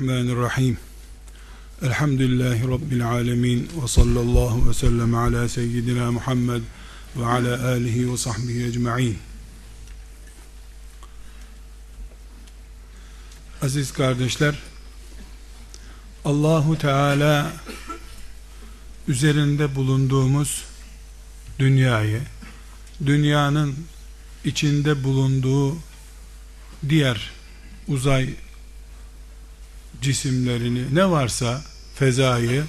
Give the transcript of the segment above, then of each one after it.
Bismillahirrahmanirrahim. Elhamdülillahi Rabbil alemin. Ve sallallahu ve sellem ala seyyidina Muhammed ve ala alihi ve sahbihi ecma'in. Aziz kardeşler, Allahu Teala üzerinde bulunduğumuz dünyayı, dünyanın içinde bulunduğu diğer uzay cisimlerini ne varsa fezayı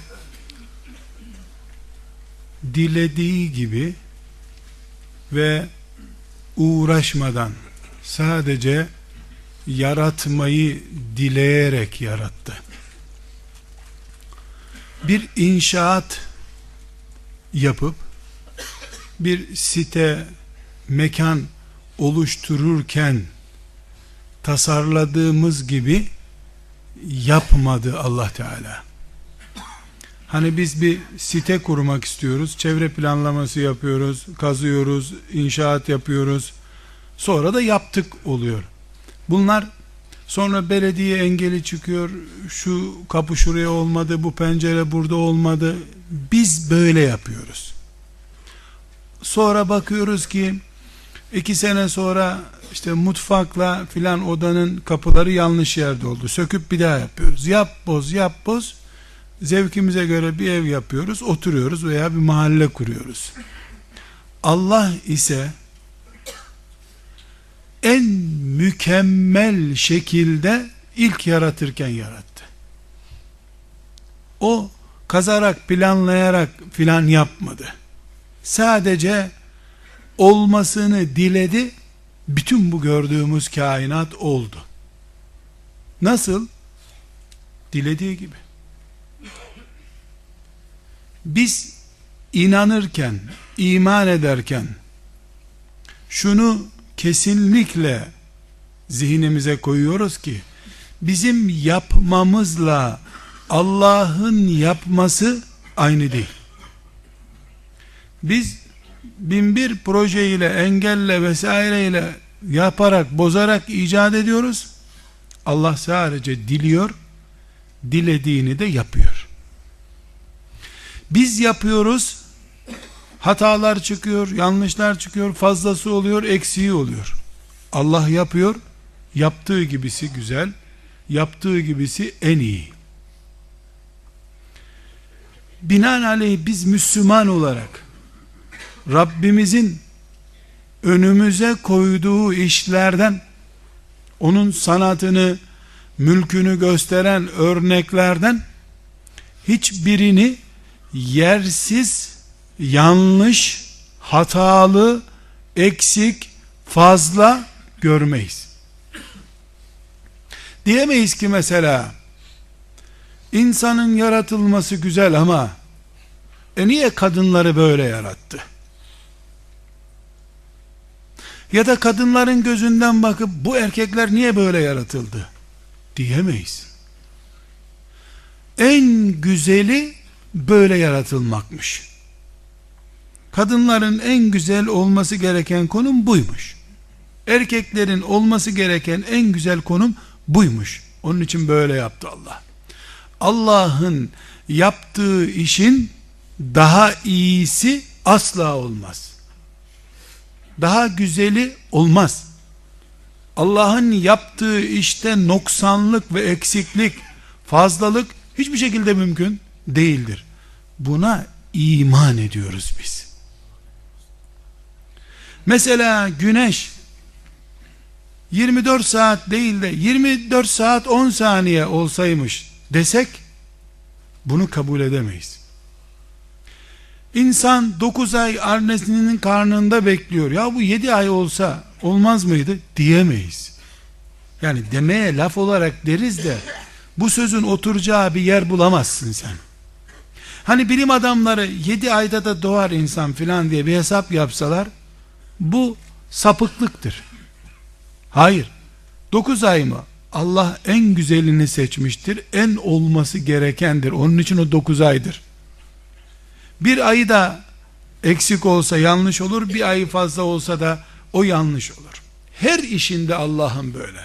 dilediği gibi ve uğraşmadan sadece yaratmayı dileyerek yarattı. Bir inşaat yapıp bir site mekan oluştururken tasarladığımız gibi yapmadı Allah Teala. Hani biz bir site kurmak istiyoruz, çevre planlaması yapıyoruz, kazıyoruz, inşaat yapıyoruz. Sonra da yaptık oluyor. Bunlar sonra belediye engeli çıkıyor. Şu kapı şuraya olmadı, bu pencere burada olmadı. Biz böyle yapıyoruz. Sonra bakıyoruz ki iki sene sonra işte mutfakla filan odanın kapıları yanlış yerde oldu. Söküp bir daha yapıyoruz. Yap boz yap boz. Zevkimize göre bir ev yapıyoruz, oturuyoruz veya bir mahalle kuruyoruz. Allah ise en mükemmel şekilde ilk yaratırken yarattı. O kazarak, planlayarak filan yapmadı. Sadece olmasını diledi, bütün bu gördüğümüz kainat oldu. Nasıl? Dilediği gibi. Biz inanırken, iman ederken şunu kesinlikle zihnimize koyuyoruz ki bizim yapmamızla Allah'ın yapması aynı değil. Biz bin bir projeyle, engelle vesaireyle yaparak, bozarak icat ediyoruz. Allah sadece diliyor, dilediğini de yapıyor. Biz yapıyoruz, hatalar çıkıyor, yanlışlar çıkıyor, fazlası oluyor, eksiği oluyor. Allah yapıyor, yaptığı gibisi güzel, yaptığı gibisi en iyi. Binaenaleyh biz Müslüman olarak Rabbimizin önümüze koyduğu işlerden onun sanatını, mülkünü gösteren örneklerden hiçbirini yersiz, yanlış, hatalı, eksik, fazla görmeyiz. Diyemeyiz ki mesela insanın yaratılması güzel ama e niye kadınları böyle yarattı? Ya da kadınların gözünden bakıp bu erkekler niye böyle yaratıldı? Diyemeyiz. En güzeli böyle yaratılmakmış. Kadınların en güzel olması gereken konum buymuş. Erkeklerin olması gereken en güzel konum buymuş. Onun için böyle yaptı Allah. Allah'ın yaptığı işin daha iyisi asla olmaz. Daha güzeli olmaz. Allah'ın yaptığı işte noksanlık ve eksiklik, fazlalık hiçbir şekilde mümkün değildir. Buna iman ediyoruz biz. Mesela güneş 24 saat değil de 24 saat 10 saniye olsaymış desek bunu kabul edemeyiz. İnsan 9 ay annesinin karnında bekliyor. Ya bu 7 ay olsa olmaz mıydı? Diyemeyiz. Yani demeye laf olarak deriz de bu sözün oturacağı bir yer bulamazsın sen. Hani bilim adamları 7 ayda da doğar insan filan diye bir hesap yapsalar bu sapıklıktır. Hayır. 9 ay mı? Allah en güzelini seçmiştir. En olması gerekendir. Onun için o 9 aydır. Bir ayı da eksik olsa yanlış olur. Bir ayı fazla olsa da o yanlış olur. Her işinde Allah'ın böyle.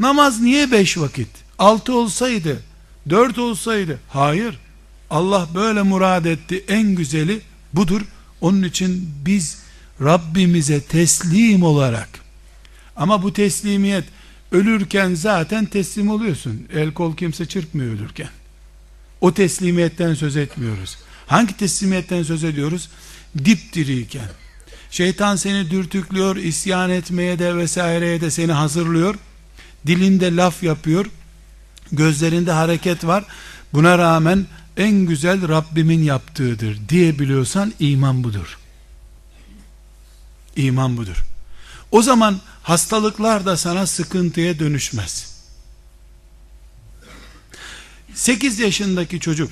Namaz niye beş vakit? Altı olsaydı, dört olsaydı. Hayır. Allah böyle murad etti. En güzeli budur. Onun için biz Rabbimize teslim olarak ama bu teslimiyet ölürken zaten teslim oluyorsun. El kol kimse çırpmıyor ölürken. O teslimiyetten söz etmiyoruz. Hangi teslimiyetten söz ediyoruz? Dipdiriyken. Şeytan seni dürtüklüyor, isyan etmeye de vesaireye de seni hazırlıyor. Dilinde laf yapıyor. Gözlerinde hareket var. Buna rağmen en güzel Rabbimin yaptığıdır diyebiliyorsan iman budur. İman budur. O zaman hastalıklar da sana sıkıntıya dönüşmez. 8 yaşındaki çocuk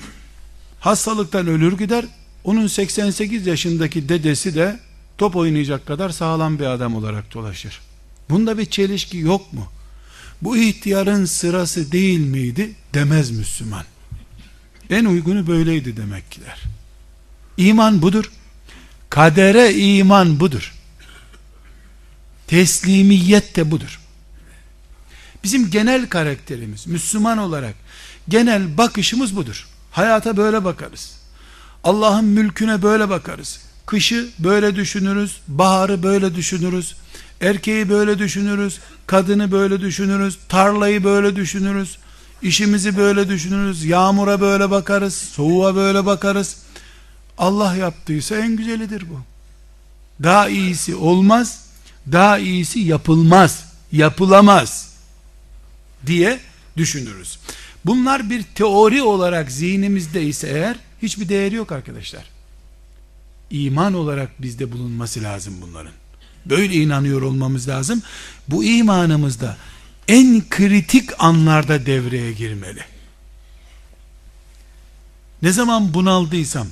hastalıktan ölür gider. Onun 88 yaşındaki dedesi de top oynayacak kadar sağlam bir adam olarak dolaşır. Bunda bir çelişki yok mu? Bu ihtiyarın sırası değil miydi? Demez Müslüman. En uygunu böyleydi demek ki der. İman budur. Kadere iman budur. Teslimiyet de budur. Bizim genel karakterimiz Müslüman olarak genel bakışımız budur. Hayata böyle bakarız. Allah'ın mülküne böyle bakarız. Kışı böyle düşünürüz, baharı böyle düşünürüz. Erkeği böyle düşünürüz, kadını böyle düşünürüz, tarlayı böyle düşünürüz. işimizi böyle düşünürüz, yağmura böyle bakarız, soğuğa böyle bakarız. Allah yaptıysa en güzelidir bu. Daha iyisi olmaz, daha iyisi yapılmaz, yapılamaz diye düşünürüz. Bunlar bir teori olarak zihnimizde ise eğer hiçbir değeri yok arkadaşlar. İman olarak bizde bulunması lazım bunların. Böyle inanıyor olmamız lazım. Bu imanımızda en kritik anlarda devreye girmeli. Ne zaman bunaldıysam,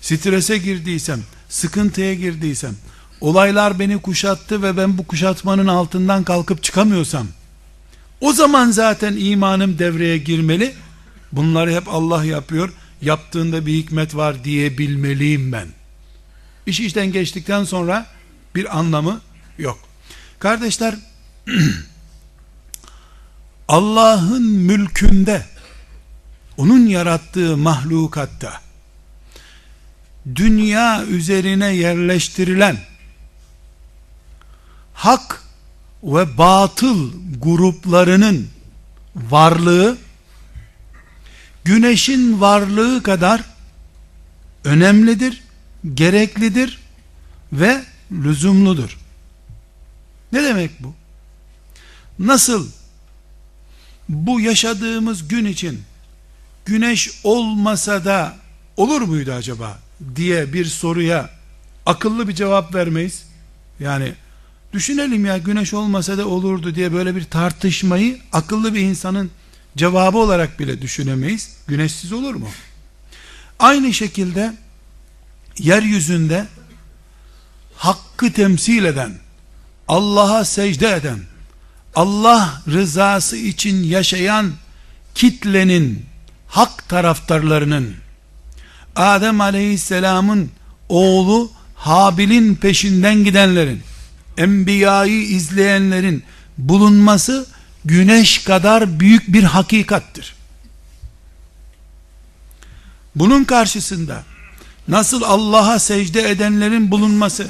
strese girdiysem, sıkıntıya girdiysem, olaylar beni kuşattı ve ben bu kuşatmanın altından kalkıp çıkamıyorsam, o zaman zaten imanım devreye girmeli. Bunları hep Allah yapıyor. Yaptığında bir hikmet var diyebilmeliyim ben. İş işten geçtikten sonra bir anlamı yok. Kardeşler Allah'ın mülkünde onun yarattığı mahlukatta dünya üzerine yerleştirilen hak ve batıl gruplarının varlığı güneşin varlığı kadar önemlidir, gereklidir ve lüzumludur. Ne demek bu? Nasıl bu yaşadığımız gün için güneş olmasa da olur muydu acaba diye bir soruya akıllı bir cevap vermeyiz. Yani düşünelim ya güneş olmasa da olurdu diye böyle bir tartışmayı akıllı bir insanın cevabı olarak bile düşünemeyiz. Güneşsiz olur mu? Aynı şekilde yeryüzünde hakkı temsil eden, Allah'a secde eden, Allah rızası için yaşayan kitlenin, hak taraftarlarının, Adem aleyhisselamın oğlu Habil'in peşinden gidenlerin, enbiyayı izleyenlerin bulunması güneş kadar büyük bir hakikattır. Bunun karşısında nasıl Allah'a secde edenlerin bulunması,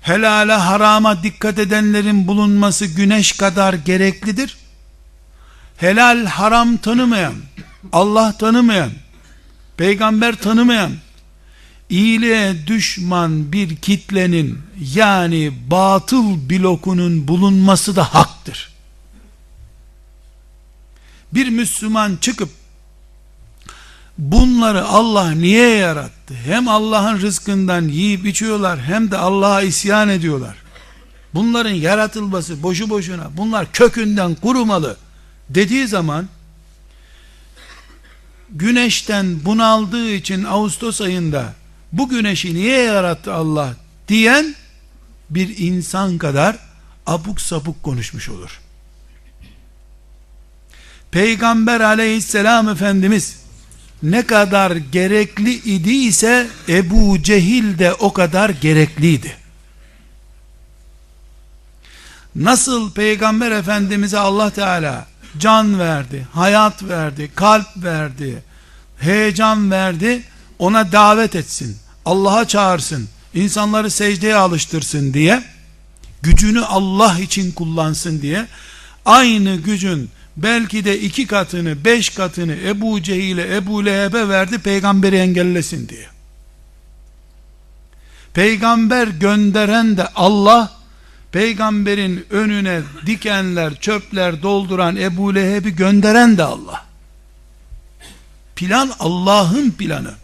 helale harama dikkat edenlerin bulunması güneş kadar gereklidir. Helal haram tanımayan, Allah tanımayan, peygamber tanımayan, iyiliğe düşman bir kitlenin yani batıl blokunun bulunması da haktır. Bir Müslüman çıkıp bunları Allah niye yarattı? Hem Allah'ın rızkından yiyip içiyorlar hem de Allah'a isyan ediyorlar. Bunların yaratılması boşu boşuna bunlar kökünden kurumalı dediği zaman güneşten bunaldığı için Ağustos ayında bu güneşi niye yarattı Allah diyen bir insan kadar abuk sabuk konuşmuş olur. Peygamber aleyhisselam efendimiz ne kadar gerekli idiyse Ebu Cehil de o kadar gerekliydi. Nasıl Peygamber Efendimiz'e Allah Teala can verdi, hayat verdi, kalp verdi, heyecan verdi, ona davet etsin, Allah'a çağırsın, insanları secdeye alıştırsın diye, gücünü Allah için kullansın diye, aynı gücün belki de iki katını, beş katını Ebu Cehil'e, Ebu Leheb'e verdi, peygamberi engellesin diye. Peygamber gönderen de Allah, peygamberin önüne dikenler, çöpler dolduran Ebu Leheb'i gönderen de Allah. Plan Allah'ın planı.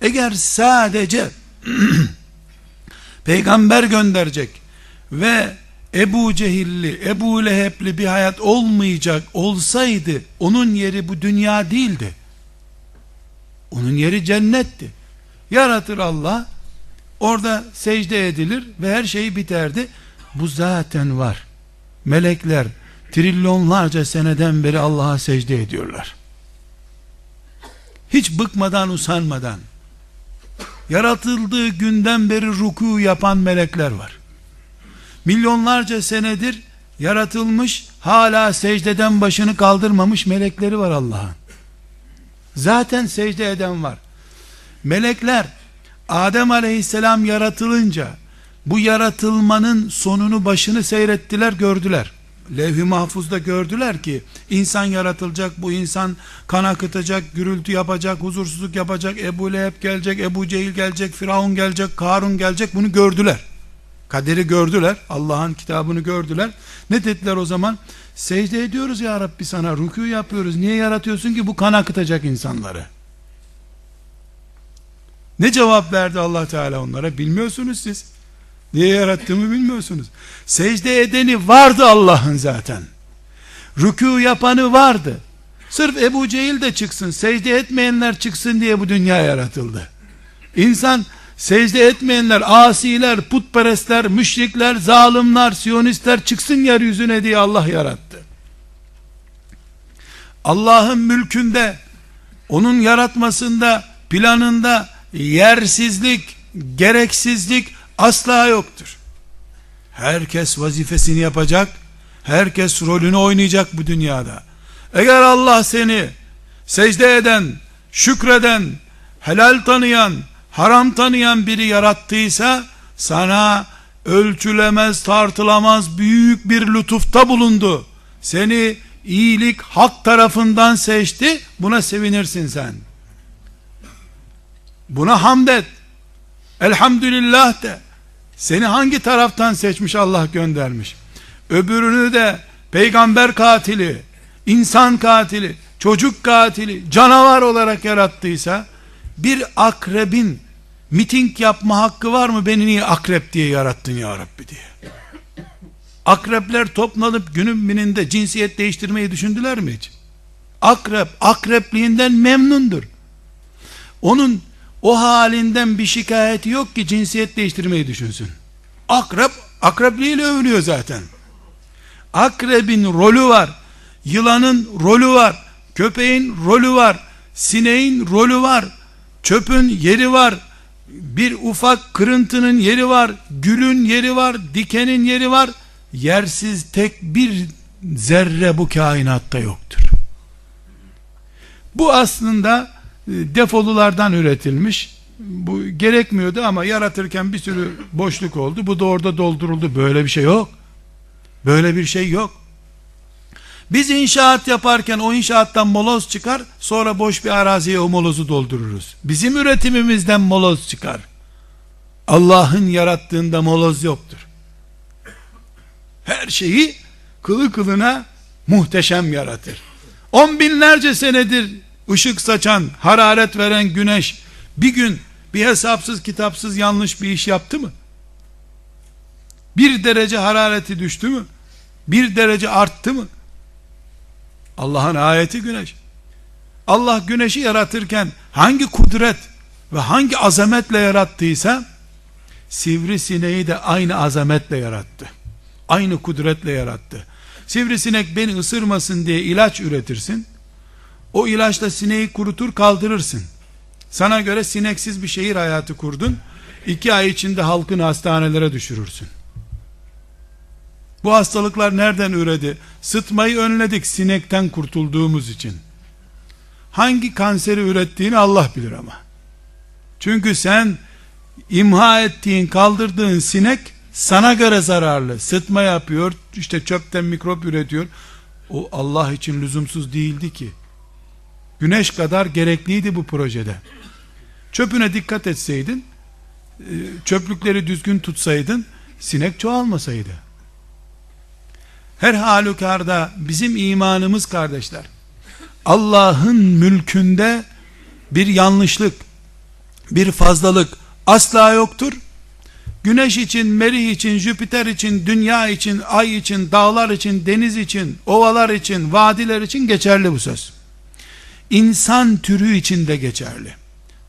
Eğer sadece peygamber gönderecek ve Ebu Cehilli, Ebu Leheb'li bir hayat olmayacak olsaydı onun yeri bu dünya değildi. Onun yeri cennetti. Yaratır Allah, orada secde edilir ve her şey biterdi. Bu zaten var. Melekler trilyonlarca seneden beri Allah'a secde ediyorlar. Hiç bıkmadan usanmadan yaratıldığı günden beri ruku yapan melekler var. Milyonlarca senedir yaratılmış hala secdeden başını kaldırmamış melekleri var Allah'ın. Zaten secde eden var. Melekler Adem aleyhisselam yaratılınca bu yaratılmanın sonunu başını seyrettiler gördüler. Levh-i mahfuzda gördüler ki insan yaratılacak bu insan kan akıtacak gürültü yapacak huzursuzluk yapacak Ebu Leheb gelecek Ebu Cehil gelecek Firavun gelecek Karun gelecek bunu gördüler. Kaderi gördüler Allah'ın kitabını gördüler. Ne dediler o zaman? Secde ediyoruz ya Rabbi sana rükû yapıyoruz. Niye yaratıyorsun ki? Bu kan akıtacak insanları. Ne cevap verdi Allah Teala onlara? Bilmiyorsunuz siz Niye yarattığımı bilmiyorsunuz. Secde edeni vardı Allah'ın zaten. Rükû yapanı vardı. Sırf Ebu Cehil de çıksın, secde etmeyenler çıksın diye bu dünya yaratıldı. İnsan secde etmeyenler, asiler, putperestler, müşrikler, zalimler, siyonistler çıksın yeryüzüne diye Allah yarattı. Allah'ın mülkünde, onun yaratmasında, planında yersizlik, gereksizlik, asla yoktur. Herkes vazifesini yapacak, herkes rolünü oynayacak bu dünyada. Eğer Allah seni secde eden, şükreden, helal tanıyan, haram tanıyan biri yarattıysa, sana ölçülemez, tartılamaz büyük bir lütufta bulundu. Seni iyilik hak tarafından seçti, buna sevinirsin sen. Buna hamd et. Elhamdülillah de. Seni hangi taraftan seçmiş Allah göndermiş? Öbürünü de peygamber katili, insan katili, çocuk katili, canavar olarak yarattıysa bir akrebin miting yapma hakkı var mı beni niye akrep diye yarattın ya Rabbi diye. Akrepler toplanıp günün birinde cinsiyet değiştirmeyi düşündüler mi hiç? Akrep, akrepliğinden memnundur. Onun o halinden bir şikayeti yok ki cinsiyet değiştirmeyi düşünsün. Akrep, akrepliğiyle övünüyor zaten. Akrebin rolü var. Yılanın rolü var. Köpeğin rolü var. Sineğin rolü var. Çöpün yeri var. Bir ufak kırıntının yeri var. Gülün yeri var. Dikenin yeri var. Yersiz tek bir zerre bu kainatta yoktur. Bu aslında defolulardan üretilmiş. Bu gerekmiyordu ama yaratırken bir sürü boşluk oldu. Bu da orada dolduruldu. Böyle bir şey yok. Böyle bir şey yok. Biz inşaat yaparken o inşaattan moloz çıkar, sonra boş bir araziye o molozu doldururuz. Bizim üretimimizden moloz çıkar. Allah'ın yarattığında moloz yoktur. Her şeyi kılı kılına muhteşem yaratır. On binlerce senedir ışık saçan, hararet veren güneş bir gün bir hesapsız kitapsız yanlış bir iş yaptı mı? Bir derece harareti düştü mü? Bir derece arttı mı? Allah'ın ayeti güneş. Allah güneşi yaratırken hangi kudret ve hangi azametle yarattıysa sivrisineği de aynı azametle yarattı. Aynı kudretle yarattı. Sivrisinek beni ısırmasın diye ilaç üretirsin. O ilaçla sineği kurutur kaldırırsın. Sana göre sineksiz bir şehir hayatı kurdun. İki ay içinde halkın hastanelere düşürürsün. Bu hastalıklar nereden üredi? Sıtmayı önledik sinekten kurtulduğumuz için. Hangi kanseri ürettiğini Allah bilir ama. Çünkü sen imha ettiğin, kaldırdığın sinek sana göre zararlı. Sıtma yapıyor, işte çöpten mikrop üretiyor. O Allah için lüzumsuz değildi ki. Güneş kadar gerekliydi bu projede. Çöpüne dikkat etseydin, e, çöplükleri düzgün tutsaydın, sinek çoğalmasaydı. Her halükarda bizim imanımız kardeşler, Allah'ın mülkünde bir yanlışlık, bir fazlalık asla yoktur. Güneş için, Merih için, Jüpiter için, dünya için, ay için, dağlar için, deniz için, ovalar için, vadiler için geçerli bu söz. İnsan türü için de geçerli.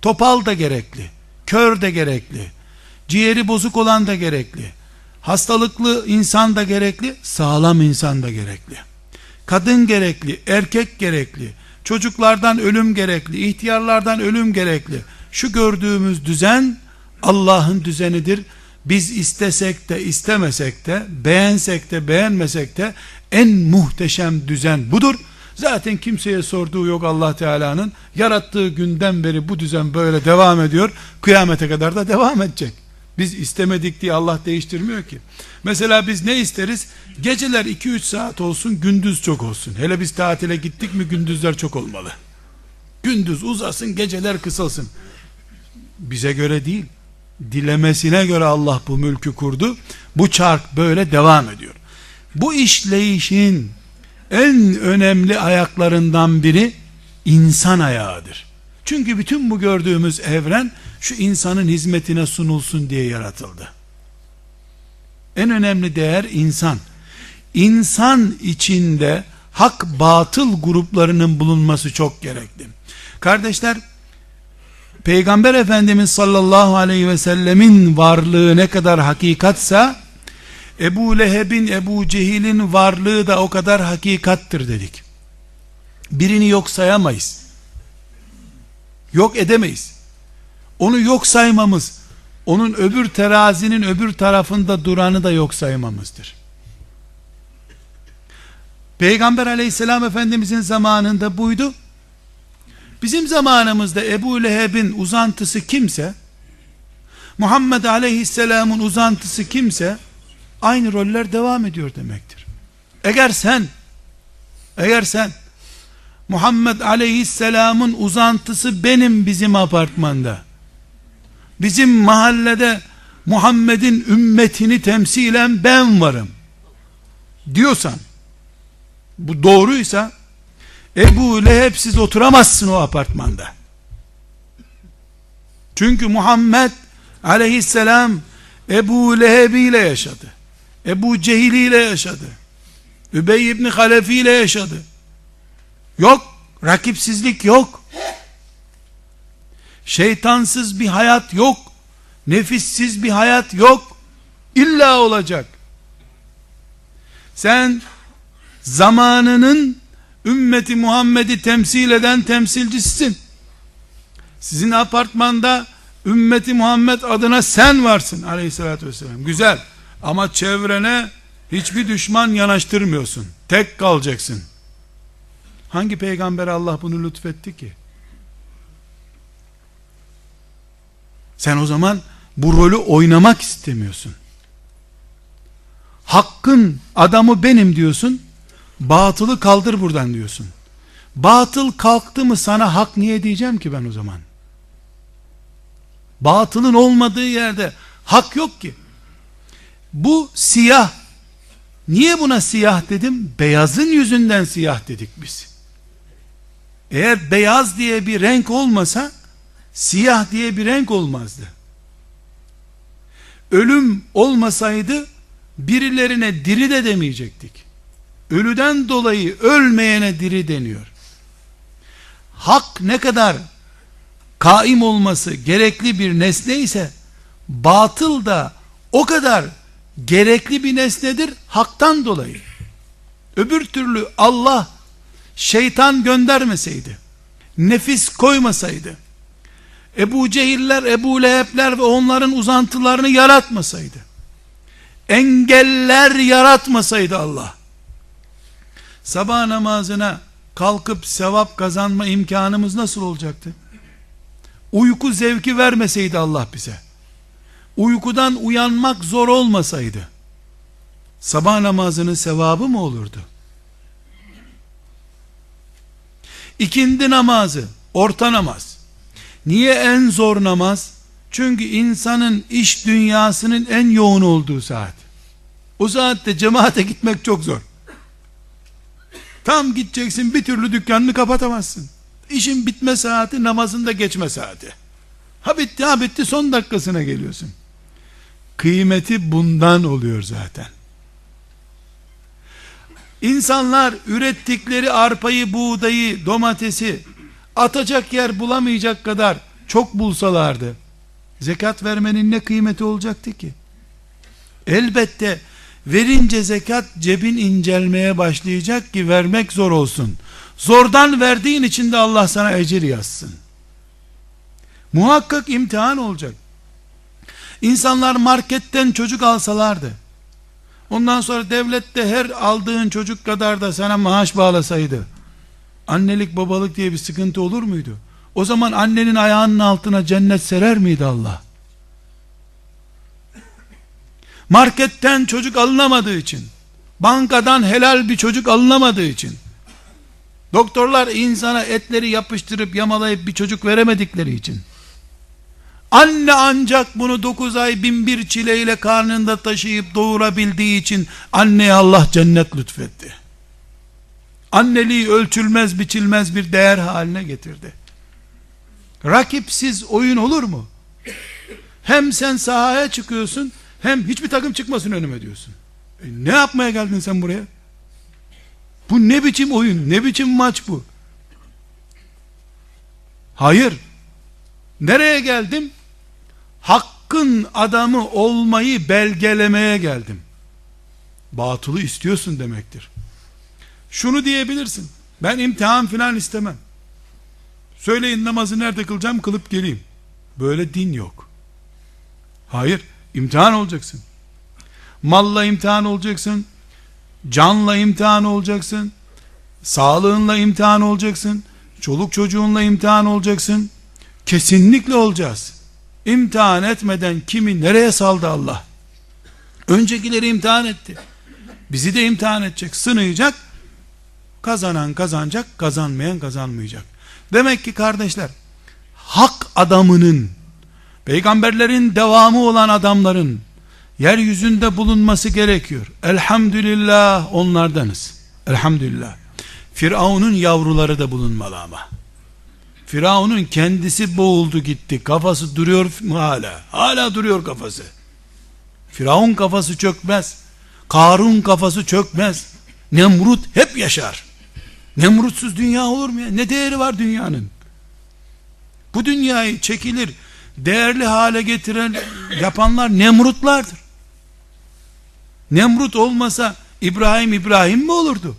Topal da gerekli, kör de gerekli, ciğeri bozuk olan da gerekli, hastalıklı insan da gerekli, sağlam insan da gerekli. Kadın gerekli, erkek gerekli, çocuklardan ölüm gerekli, ihtiyarlardan ölüm gerekli. Şu gördüğümüz düzen Allah'ın düzenidir. Biz istesek de istemesek de, beğensek de beğenmesek de en muhteşem düzen budur. Zaten kimseye sorduğu yok Allah Teala'nın. Yarattığı günden beri bu düzen böyle devam ediyor. Kıyamete kadar da devam edecek. Biz istemedik diye Allah değiştirmiyor ki. Mesela biz ne isteriz? Geceler 2-3 saat olsun, gündüz çok olsun. Hele biz tatile gittik mi gündüzler çok olmalı. Gündüz uzasın, geceler kısalsın. Bize göre değil. Dilemesine göre Allah bu mülkü kurdu. Bu çark böyle devam ediyor. Bu işleyişin en önemli ayaklarından biri insan ayağıdır. Çünkü bütün bu gördüğümüz evren şu insanın hizmetine sunulsun diye yaratıldı. En önemli değer insan. İnsan içinde hak batıl gruplarının bulunması çok gerekli. Kardeşler, Peygamber Efendimiz sallallahu aleyhi ve sellemin varlığı ne kadar hakikatsa, Ebu Leheb'in, Ebu Cehil'in varlığı da o kadar hakikattir dedik. Birini yok sayamayız. Yok edemeyiz. Onu yok saymamız, onun öbür terazinin öbür tarafında duranı da yok saymamızdır. Peygamber aleyhisselam efendimizin zamanında buydu. Bizim zamanımızda Ebu Leheb'in uzantısı kimse, Muhammed aleyhisselamın uzantısı kimse, aynı roller devam ediyor demektir. Eğer sen, eğer sen, Muhammed aleyhisselamın uzantısı benim bizim apartmanda, bizim mahallede Muhammed'in ümmetini temsilen ben varım diyorsan bu doğruysa Ebu Leheb'siz oturamazsın o apartmanda. Çünkü Muhammed aleyhisselam Ebu Leheb ile yaşadı. Ebu Cehil ile yaşadı. Übey ibn Halefi ile yaşadı. Yok. Rakipsizlik yok. Şeytansız bir hayat yok. Nefissiz bir hayat yok. İlla olacak. Sen zamanının ümmeti Muhammed'i temsil eden temsilcisisin. Sizin apartmanda ümmeti Muhammed adına sen varsın aleyhissalatü vesselam. Güzel. Ama çevrene hiçbir düşman yanaştırmıyorsun. Tek kalacaksın. Hangi peygamber Allah bunu lütfetti ki? Sen o zaman bu rolü oynamak istemiyorsun. Hakkın adamı benim diyorsun. Batılı kaldır buradan diyorsun. Batıl kalktı mı sana hak niye diyeceğim ki ben o zaman? Batılın olmadığı yerde hak yok ki. Bu siyah. Niye buna siyah dedim? Beyazın yüzünden siyah dedik biz. Eğer beyaz diye bir renk olmasa siyah diye bir renk olmazdı. Ölüm olmasaydı birilerine diri de demeyecektik. Ölüden dolayı ölmeyene diri deniyor. Hak ne kadar kaim olması gerekli bir nesne ise batıl da o kadar gerekli bir nesnedir haktan dolayı. Öbür türlü Allah şeytan göndermeseydi, nefis koymasaydı, Ebu Cehiller, Ebu Lehebler ve onların uzantılarını yaratmasaydı, engeller yaratmasaydı Allah, sabah namazına kalkıp sevap kazanma imkanımız nasıl olacaktı? Uyku zevki vermeseydi Allah bize. Uykudan uyanmak zor olmasaydı. Sabah namazının sevabı mı olurdu? İkindi namazı, orta namaz. Niye en zor namaz? Çünkü insanın iş dünyasının en yoğun olduğu saat. O saatte cemaate gitmek çok zor. Tam gideceksin bir türlü dükkanını kapatamazsın. İşin bitme saati namazın da geçme saati. Ha bitti ha bitti son dakikasına geliyorsun. Kıymeti bundan oluyor zaten. İnsanlar ürettikleri arpayı, buğdayı, domatesi atacak yer bulamayacak kadar çok bulsalardı zekat vermenin ne kıymeti olacaktı ki? Elbette verince zekat cebin incelmeye başlayacak ki vermek zor olsun. Zordan verdiğin için de Allah sana ecir yazsın. Muhakkak imtihan olacak. İnsanlar marketten çocuk alsalardı, ondan sonra devlet de her aldığın çocuk kadar da sana maaş bağlasaydı, annelik babalık diye bir sıkıntı olur muydu? O zaman annenin ayağının altına cennet serer miydi Allah? Marketten çocuk alınamadığı için, bankadan helal bir çocuk alınamadığı için, doktorlar insana etleri yapıştırıp yamalayıp bir çocuk veremedikleri için, anne ancak bunu 9 ay bin bir çileyle karnında taşıyıp doğurabildiği için, anneye Allah cennet lütfetti. Anneliği ölçülmez biçilmez bir değer haline getirdi. Rakipsiz oyun olur mu? Hem sen sahaya çıkıyorsun, hem hiçbir takım çıkmasın önüme diyorsun. E ne yapmaya geldin sen buraya? Bu ne biçim oyun, ne biçim maç bu? Hayır. Nereye geldim? Hakkın adamı olmayı belgelemeye geldim. Batılı istiyorsun demektir. Şunu diyebilirsin. Ben imtihan filan istemem. Söyleyin namazı nerede kılacağım kılıp geleyim. Böyle din yok. Hayır, imtihan olacaksın. Malla imtihan olacaksın. Canla imtihan olacaksın. Sağlığınla imtihan olacaksın. Çoluk çocuğunla imtihan olacaksın. Kesinlikle olacağız. İmtihan etmeden kimi nereye saldı Allah? Öncekileri imtihan etti. Bizi de imtihan edecek, sınayacak. Kazanan kazanacak, kazanmayan kazanmayacak. Demek ki kardeşler, hak adamının, peygamberlerin devamı olan adamların, yeryüzünde bulunması gerekiyor. Elhamdülillah onlardanız. Elhamdülillah. Firavun'un yavruları da bulunmalı ama. Firavun'un kendisi boğuldu gitti. Kafası duruyor hala. Hala duruyor kafası. Firavun kafası çökmez. Karun kafası çökmez. Nemrut hep yaşar. Nemrutsuz dünya olur mu ya? Ne değeri var dünyanın? Bu dünyayı çekilir, değerli hale getiren yapanlar Nemrutlardır. Nemrut olmasa İbrahim İbrahim mi olurdu?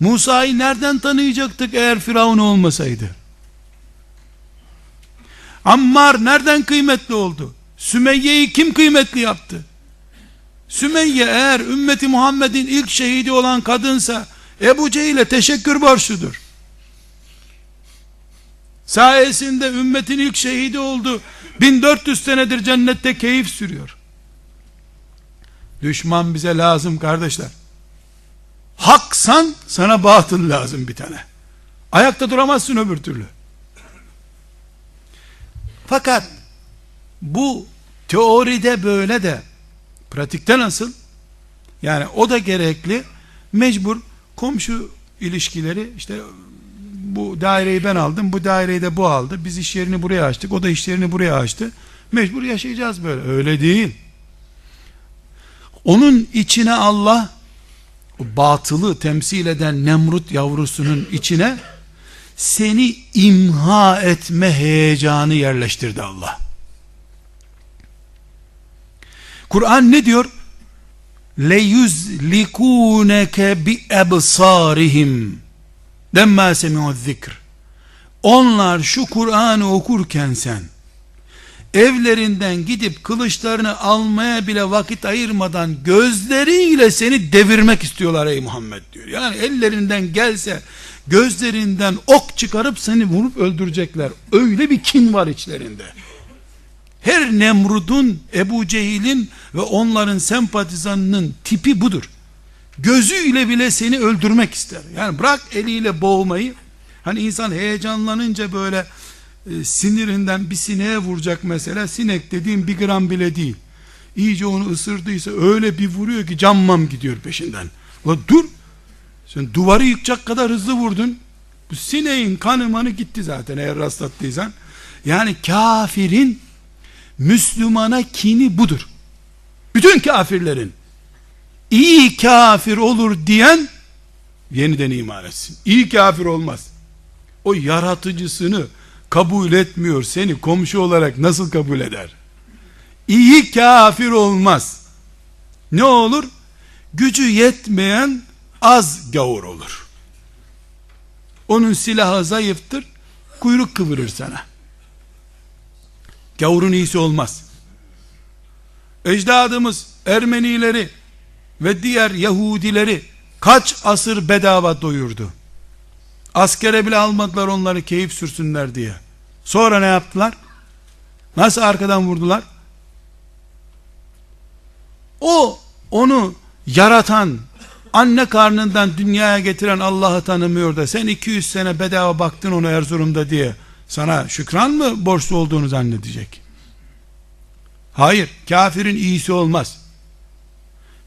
Musa'yı nereden tanıyacaktık eğer Firavun olmasaydı? Ammar nereden kıymetli oldu? Sümeyye'yi kim kıymetli yaptı? Sümeyye eğer ümmeti Muhammed'in ilk şehidi olan kadınsa Ebu Cehil'e teşekkür borçludur. Sayesinde ümmetin ilk şehidi oldu. 1400 senedir cennette keyif sürüyor. Düşman bize lazım kardeşler. Haksan sana batıl lazım bir tane. Ayakta duramazsın öbür türlü. Fakat bu teoride böyle de pratikte nasıl? Yani o da gerekli. Mecbur komşu ilişkileri işte bu daireyi ben aldım, bu daireyi de bu aldı. Biz iş yerini buraya açtık, o da iş yerini buraya açtı. Mecbur yaşayacağız böyle. Öyle değil. Onun içine Allah batılı temsil eden Nemrut yavrusunun içine seni imha etme heyecanı yerleştirdi Allah. Kur'an ne diyor? leyuzlikuneke bi ebsarihim demma semi'u zikr onlar şu Kur'an'ı okurken sen evlerinden gidip kılıçlarını almaya bile vakit ayırmadan gözleriyle seni devirmek istiyorlar ey Muhammed diyor. Yani ellerinden gelse gözlerinden ok çıkarıp seni vurup öldürecekler. Öyle bir kin var içlerinde. Her Nemrud'un, Ebu Cehil'in ve onların sempatizanının tipi budur. Gözüyle bile seni öldürmek ister. Yani bırak eliyle boğmayı. Hani insan heyecanlanınca böyle e, sinirinden bir sineğe vuracak mesela. Sinek dediğim bir gram bile değil. İyice onu ısırdıysa öyle bir vuruyor ki cammam gidiyor peşinden. La dur. Sen duvarı yıkacak kadar hızlı vurdun. Bu sineğin kanı manı gitti zaten eğer rastlattıysan. Yani kafirin Müslümana kini budur. Bütün kafirlerin iyi kafir olur diyen yeniden iman etsin. İyi kafir olmaz. O yaratıcısını kabul etmiyor seni komşu olarak nasıl kabul eder? İyi kafir olmaz. Ne olur? Gücü yetmeyen az gavur olur. Onun silahı zayıftır, kuyruk kıvırır sana. Gavurun iyisi olmaz. Ecdadımız Ermenileri ve diğer Yahudileri kaç asır bedava doyurdu. Askere bile almadılar onları keyif sürsünler diye. Sonra ne yaptılar? Nasıl arkadan vurdular? O onu yaratan, anne karnından dünyaya getiren Allah'ı tanımıyor da sen 200 sene bedava baktın onu Erzurum'da diye sana şükran mı borçlu olduğunu zannedecek? Hayır, kafirin iyisi olmaz.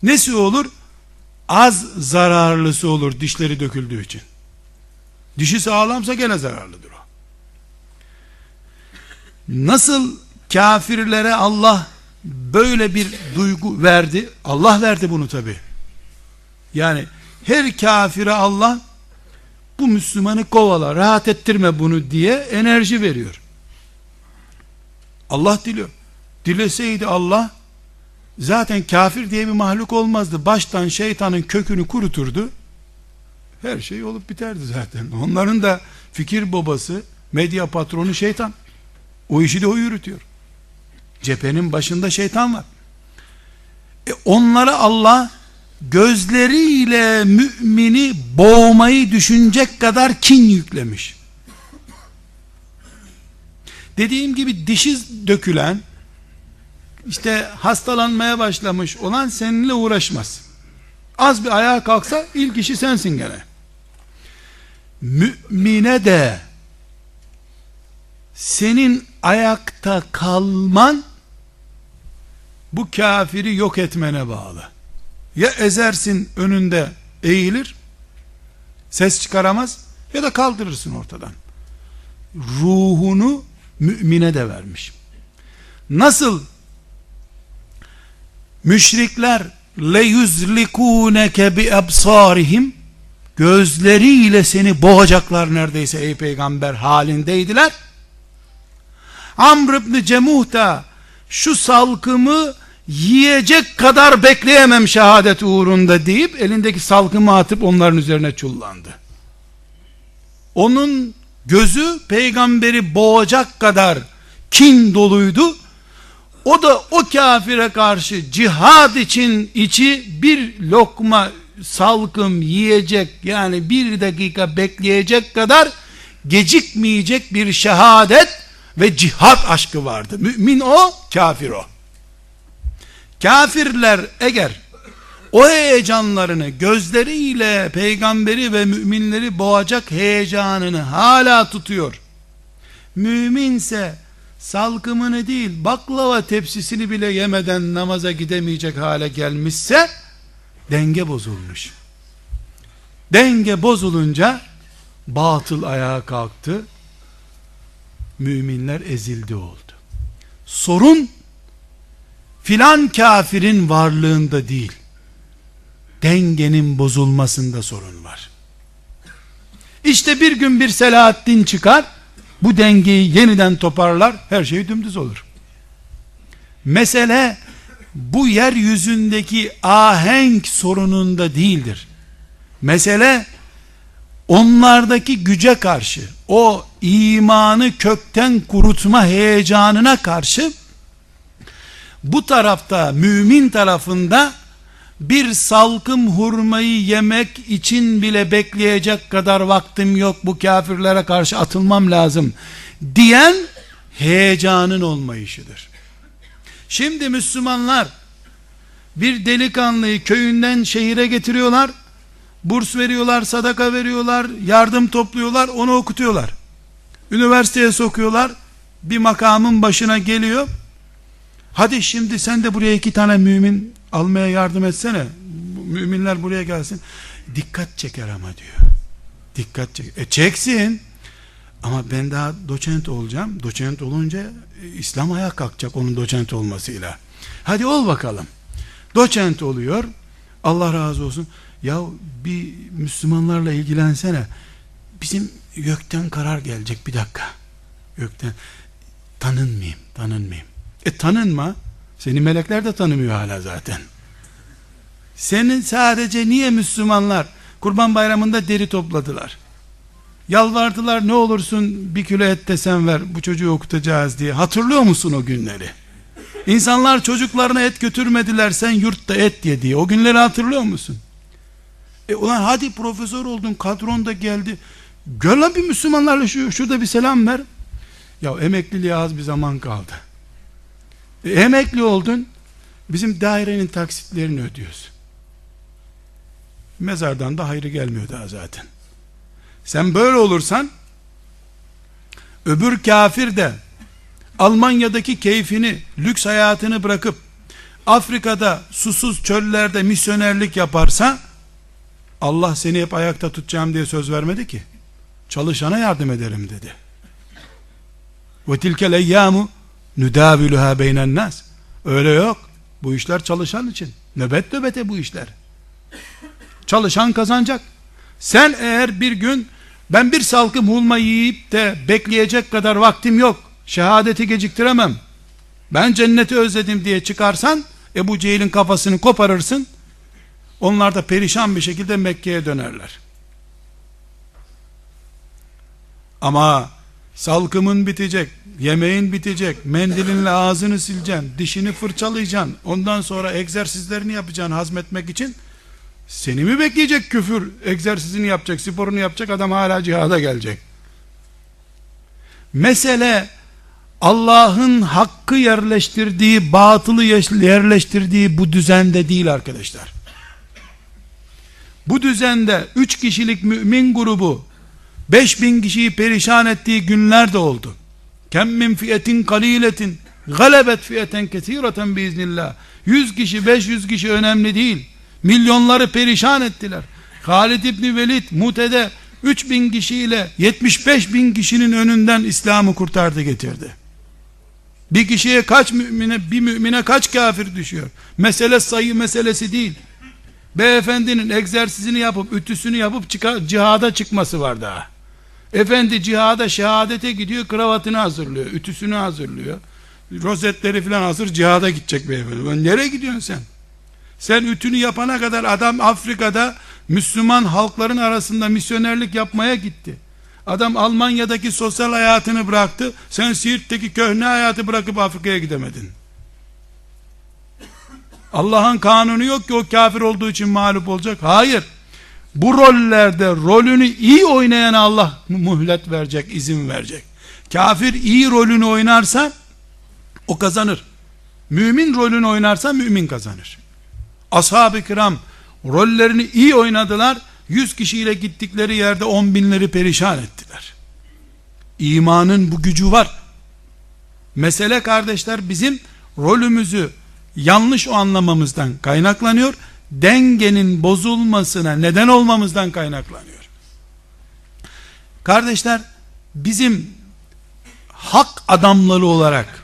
Nesi olur? Az zararlısı olur dişleri döküldüğü için. Dişi sağlamsa gene zararlıdır o. Nasıl kafirlere Allah böyle bir duygu verdi? Allah verdi bunu tabi. Yani her kafire Allah bu Müslümanı kovala, rahat ettirme bunu diye enerji veriyor. Allah diliyor. Dileseydi Allah zaten kafir diye bir mahluk olmazdı. Baştan şeytanın kökünü kuruturdu. Her şey olup biterdi zaten. Onların da fikir babası, medya patronu şeytan. O işi de o yürütüyor. Cephenin başında şeytan var. E onlara Allah gözleriyle mümini boğmayı düşünecek kadar kin yüklemiş. Dediğim gibi dişi dökülen işte hastalanmaya başlamış olan seninle uğraşmaz. Az bir ayağa kalksa ilk işi sensin gene. Mümine de senin ayakta kalman bu kafiri yok etmene bağlı. Ya ezersin önünde eğilir, ses çıkaramaz ya da kaldırırsın ortadan. Ruhunu mümine de vermiş. Nasıl müşrikler le yuzlikuneke bi absarihim gözleriyle seni boğacaklar neredeyse ey peygamber halindeydiler. Amr ibn Cemuh da şu salkımı yiyecek kadar bekleyemem şehadet uğrunda deyip elindeki salkımı atıp onların üzerine çullandı. Onun gözü peygamberi boğacak kadar kin doluydu. O da o kafire karşı cihad için içi bir lokma salkım yiyecek yani bir dakika bekleyecek kadar gecikmeyecek bir şehadet ve cihat aşkı vardı. Mümin o, kafir o. Kafirler eğer o heyecanlarını gözleriyle peygamberi ve müminleri boğacak heyecanını hala tutuyor. Müminse salkımını değil baklava tepsisini bile yemeden namaza gidemeyecek hale gelmişse denge bozulmuş. Denge bozulunca batıl ayağa kalktı. Müminler ezildi oldu. Sorun filan kafirin varlığında değil. Dengenin bozulmasında sorun var. İşte bir gün bir Selahaddin çıkar, bu dengeyi yeniden toparlar, her şey dümdüz olur. Mesele bu yeryüzündeki ahenk sorununda değildir. Mesele onlardaki güce karşı, o imanı kökten kurutma heyecanına karşı, bu tarafta, mümin tarafında, bir salkım hurmayı yemek için bile bekleyecek kadar vaktim yok, bu kafirlere karşı atılmam lazım, diyen, heyecanın olmayışıdır. Şimdi Müslümanlar, bir delikanlıyı köyünden şehire getiriyorlar, burs veriyorlar, sadaka veriyorlar, yardım topluyorlar, onu okutuyorlar. Üniversiteye sokuyorlar, bir makamın başına geliyor, hadi şimdi sen de buraya iki tane mümin almaya yardım etsene, müminler buraya gelsin, dikkat çeker ama diyor, dikkat çeker, e çeksin, ama ben daha doçent olacağım, doçent olunca e, İslam ayağa kalkacak onun doçent olmasıyla, hadi ol bakalım, doçent oluyor, Allah razı olsun, ya bir Müslümanlarla ilgilensene. Bizim gökten karar gelecek bir dakika. Gökten tanınmayayım, tanınmayayım. E tanınma. Seni melekler de tanımıyor hala zaten. Senin sadece niye Müslümanlar Kurban Bayramı'nda deri topladılar? Yalvardılar ne olursun bir kilo et desen ver bu çocuğu okutacağız diye. Hatırlıyor musun o günleri? İnsanlar çocuklarına et götürmediler sen yurtta et ye diye. O günleri hatırlıyor musun? E ulan hadi profesör oldun kadron da geldi. Gör lan bir Müslümanlarla şu, şurada bir selam ver. Ya emekliliğe az bir zaman kaldı. E, emekli oldun. Bizim dairenin taksitlerini ödüyoruz. Mezardan da hayrı gelmiyor daha zaten. Sen böyle olursan öbür kafir de Almanya'daki keyfini, lüks hayatını bırakıp Afrika'da susuz çöllerde misyonerlik yaparsa Allah seni hep ayakta tutacağım diye söz vermedi ki. Çalışana yardım ederim dedi. Ve tilkel eyyamu nudaviluha beynen nas. Öyle yok. Bu işler çalışan için. Nöbet nöbete bu işler. Çalışan kazanacak. Sen eğer bir gün ben bir salkım hulma yiyip de bekleyecek kadar vaktim yok. Şehadeti geciktiremem. Ben cenneti özledim diye çıkarsan Ebu Cehil'in kafasını koparırsın. Onlar da perişan bir şekilde Mekke'ye dönerler. Ama salkımın bitecek, yemeğin bitecek, mendilinle ağzını sileceksin, dişini fırçalayacaksın, ondan sonra egzersizlerini yapacaksın hazmetmek için, seni mi bekleyecek küfür, egzersizini yapacak, sporunu yapacak, adam hala cihada gelecek. Mesele, Allah'ın hakkı yerleştirdiği, batılı yerleştirdiği bu düzende değil arkadaşlar. Bu düzende üç kişilik mümin grubu beş bin kişiyi perişan ettiği günler de oldu. Kem min fiyetin kaliletin galebet fiyeten kesireten biiznillah. Yüz kişi, beş yüz kişi önemli değil. Milyonları perişan ettiler. Halid İbni Velid Mute'de bin kişiyle 75 bin kişinin önünden İslam'ı kurtardı getirdi. Bir kişiye kaç mümine, bir mümine kaç kafir düşüyor? Mesele sayı meselesi değil. Beyefendinin egzersizini yapıp ütüsünü yapıp çıkar, cihada çıkması var daha. Efendi cihada şehadete gidiyor kravatını hazırlıyor, ütüsünü hazırlıyor. Rozetleri falan hazır cihada gidecek beyefendi. Nereye gidiyorsun sen? Sen ütünü yapana kadar adam Afrika'da Müslüman halkların arasında misyonerlik yapmaya gitti. Adam Almanya'daki sosyal hayatını bıraktı. Sen Siirt'teki köhne hayatı bırakıp Afrika'ya gidemedin. Allah'ın kanunu yok ki o kafir olduğu için mağlup olacak. Hayır. Bu rollerde rolünü iyi oynayan Allah muhlet verecek, izin verecek. Kafir iyi rolünü oynarsa o kazanır. Mümin rolünü oynarsa mümin kazanır. Ashab-ı kiram rollerini iyi oynadılar. Yüz kişiyle gittikleri yerde on binleri perişan ettiler. İmanın bu gücü var. Mesele kardeşler bizim rolümüzü yanlış o anlamamızdan kaynaklanıyor. Dengenin bozulmasına neden olmamızdan kaynaklanıyor. Kardeşler bizim hak adamları olarak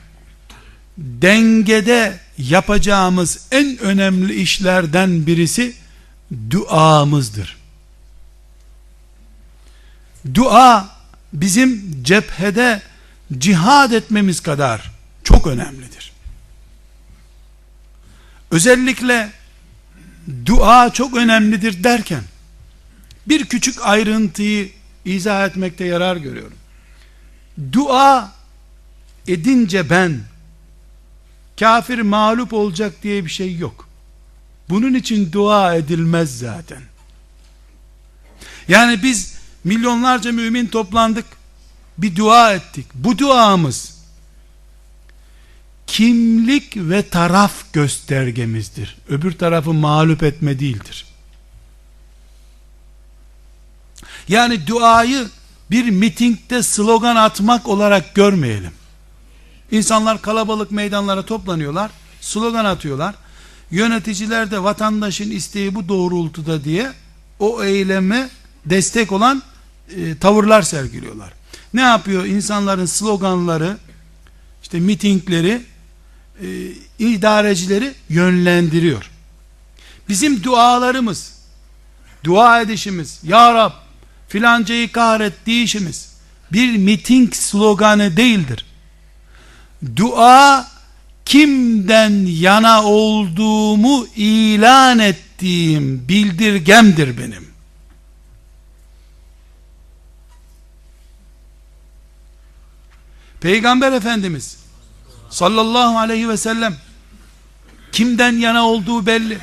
dengede yapacağımız en önemli işlerden birisi duamızdır. Dua bizim cephede cihad etmemiz kadar çok önemlidir. Özellikle dua çok önemlidir derken bir küçük ayrıntıyı izah etmekte yarar görüyorum. Dua edince ben kafir mağlup olacak diye bir şey yok. Bunun için dua edilmez zaten. Yani biz milyonlarca mümin toplandık. Bir dua ettik. Bu duamız kimlik ve taraf göstergemizdir. Öbür tarafı mağlup etme değildir. Yani duayı bir mitingde slogan atmak olarak görmeyelim. İnsanlar kalabalık meydanlara toplanıyorlar, slogan atıyorlar. Yöneticiler de vatandaşın isteği bu doğrultuda diye o eyleme destek olan e, tavırlar sergiliyorlar. Ne yapıyor? İnsanların sloganları, işte mitingleri, e, idarecileri yönlendiriyor. Bizim dualarımız, dua edişimiz, Ya Rab filancayı kahret deyişimiz bir miting sloganı değildir. Dua kimden yana olduğumu ilan ettiğim bildirgemdir benim. Peygamber Efendimiz sallallahu aleyhi ve sellem kimden yana olduğu belli.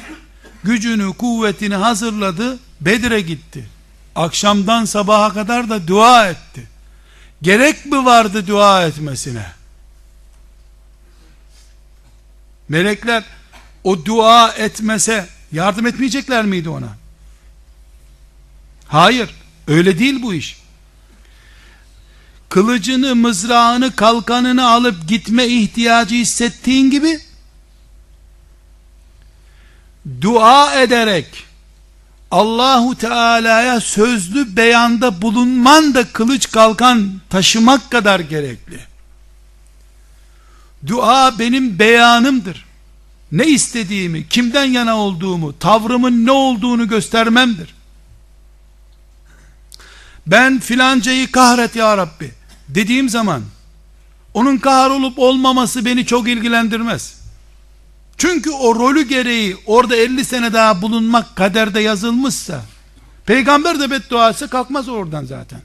Gücünü, kuvvetini hazırladı, Bedir'e gitti. Akşamdan sabaha kadar da dua etti. Gerek mi vardı dua etmesine? Melekler o dua etmese yardım etmeyecekler miydi ona? Hayır, öyle değil bu iş. Kılıcını, mızrağını, kalkanını alıp gitme ihtiyacı hissettiğin gibi dua ederek Allahu Teala'ya sözlü beyanda bulunman da kılıç kalkan taşımak kadar gerekli. Dua benim beyanımdır. Ne istediğimi, kimden yana olduğumu, tavrımın ne olduğunu göstermemdir. Ben filancayı kahret ya Rabbi dediğim zaman onun kahrolup olmaması beni çok ilgilendirmez. Çünkü o rolü gereği orada 50 sene daha bulunmak kaderde yazılmışsa peygamber de beddua etse kalkmaz oradan zaten.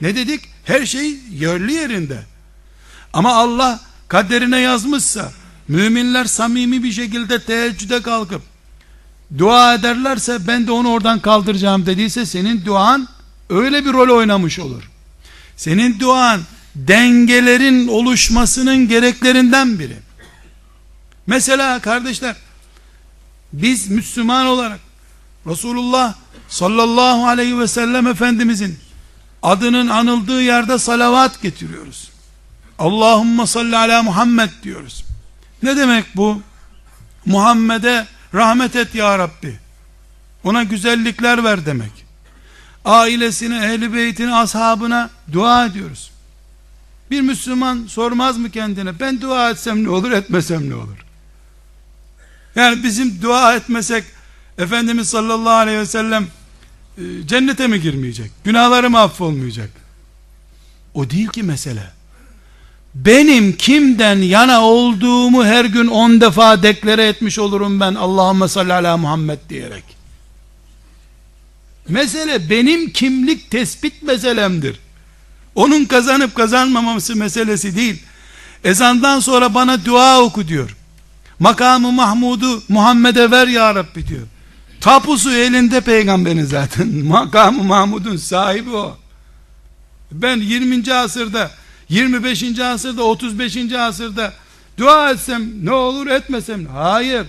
Ne dedik? Her şey yerli yerinde. Ama Allah kaderine yazmışsa müminler samimi bir şekilde teheccüde kalkıp dua ederlerse ben de onu oradan kaldıracağım dediyse senin duan öyle bir rol oynamış olur. Senin duan dengelerin oluşmasının gereklerinden biri. Mesela kardeşler biz Müslüman olarak Resulullah sallallahu aleyhi ve sellem Efendimizin adının anıldığı yerde salavat getiriyoruz. Allahümme salli ala Muhammed diyoruz. Ne demek bu? Muhammed'e rahmet et ya Rabbi. Ona güzellikler ver demek. Ailesine, ehli beytine, ashabına dua ediyoruz. Bir Müslüman sormaz mı kendine ben dua etsem ne olur etmesem ne olur? Yani bizim dua etmesek Efendimiz sallallahu aleyhi ve sellem e, cennete mi girmeyecek? Günahları mı affolmayacak? O değil ki mesele. Benim kimden yana olduğumu her gün on defa deklare etmiş olurum ben Allahümme salli ala Muhammed diyerek. Mesele benim kimlik tespit meselemdir. Onun kazanıp kazanmaması meselesi değil. Ezandan sonra bana dua oku diyor. Makamı Mahmud'u Muhammed'e ver ya Rabbi diyor. Tapusu elinde peygamberin zaten. Makamı Mahmud'un sahibi o. Ben 20. asırda, 25. asırda, 35. asırda dua etsem ne olur etmesem. Hayır.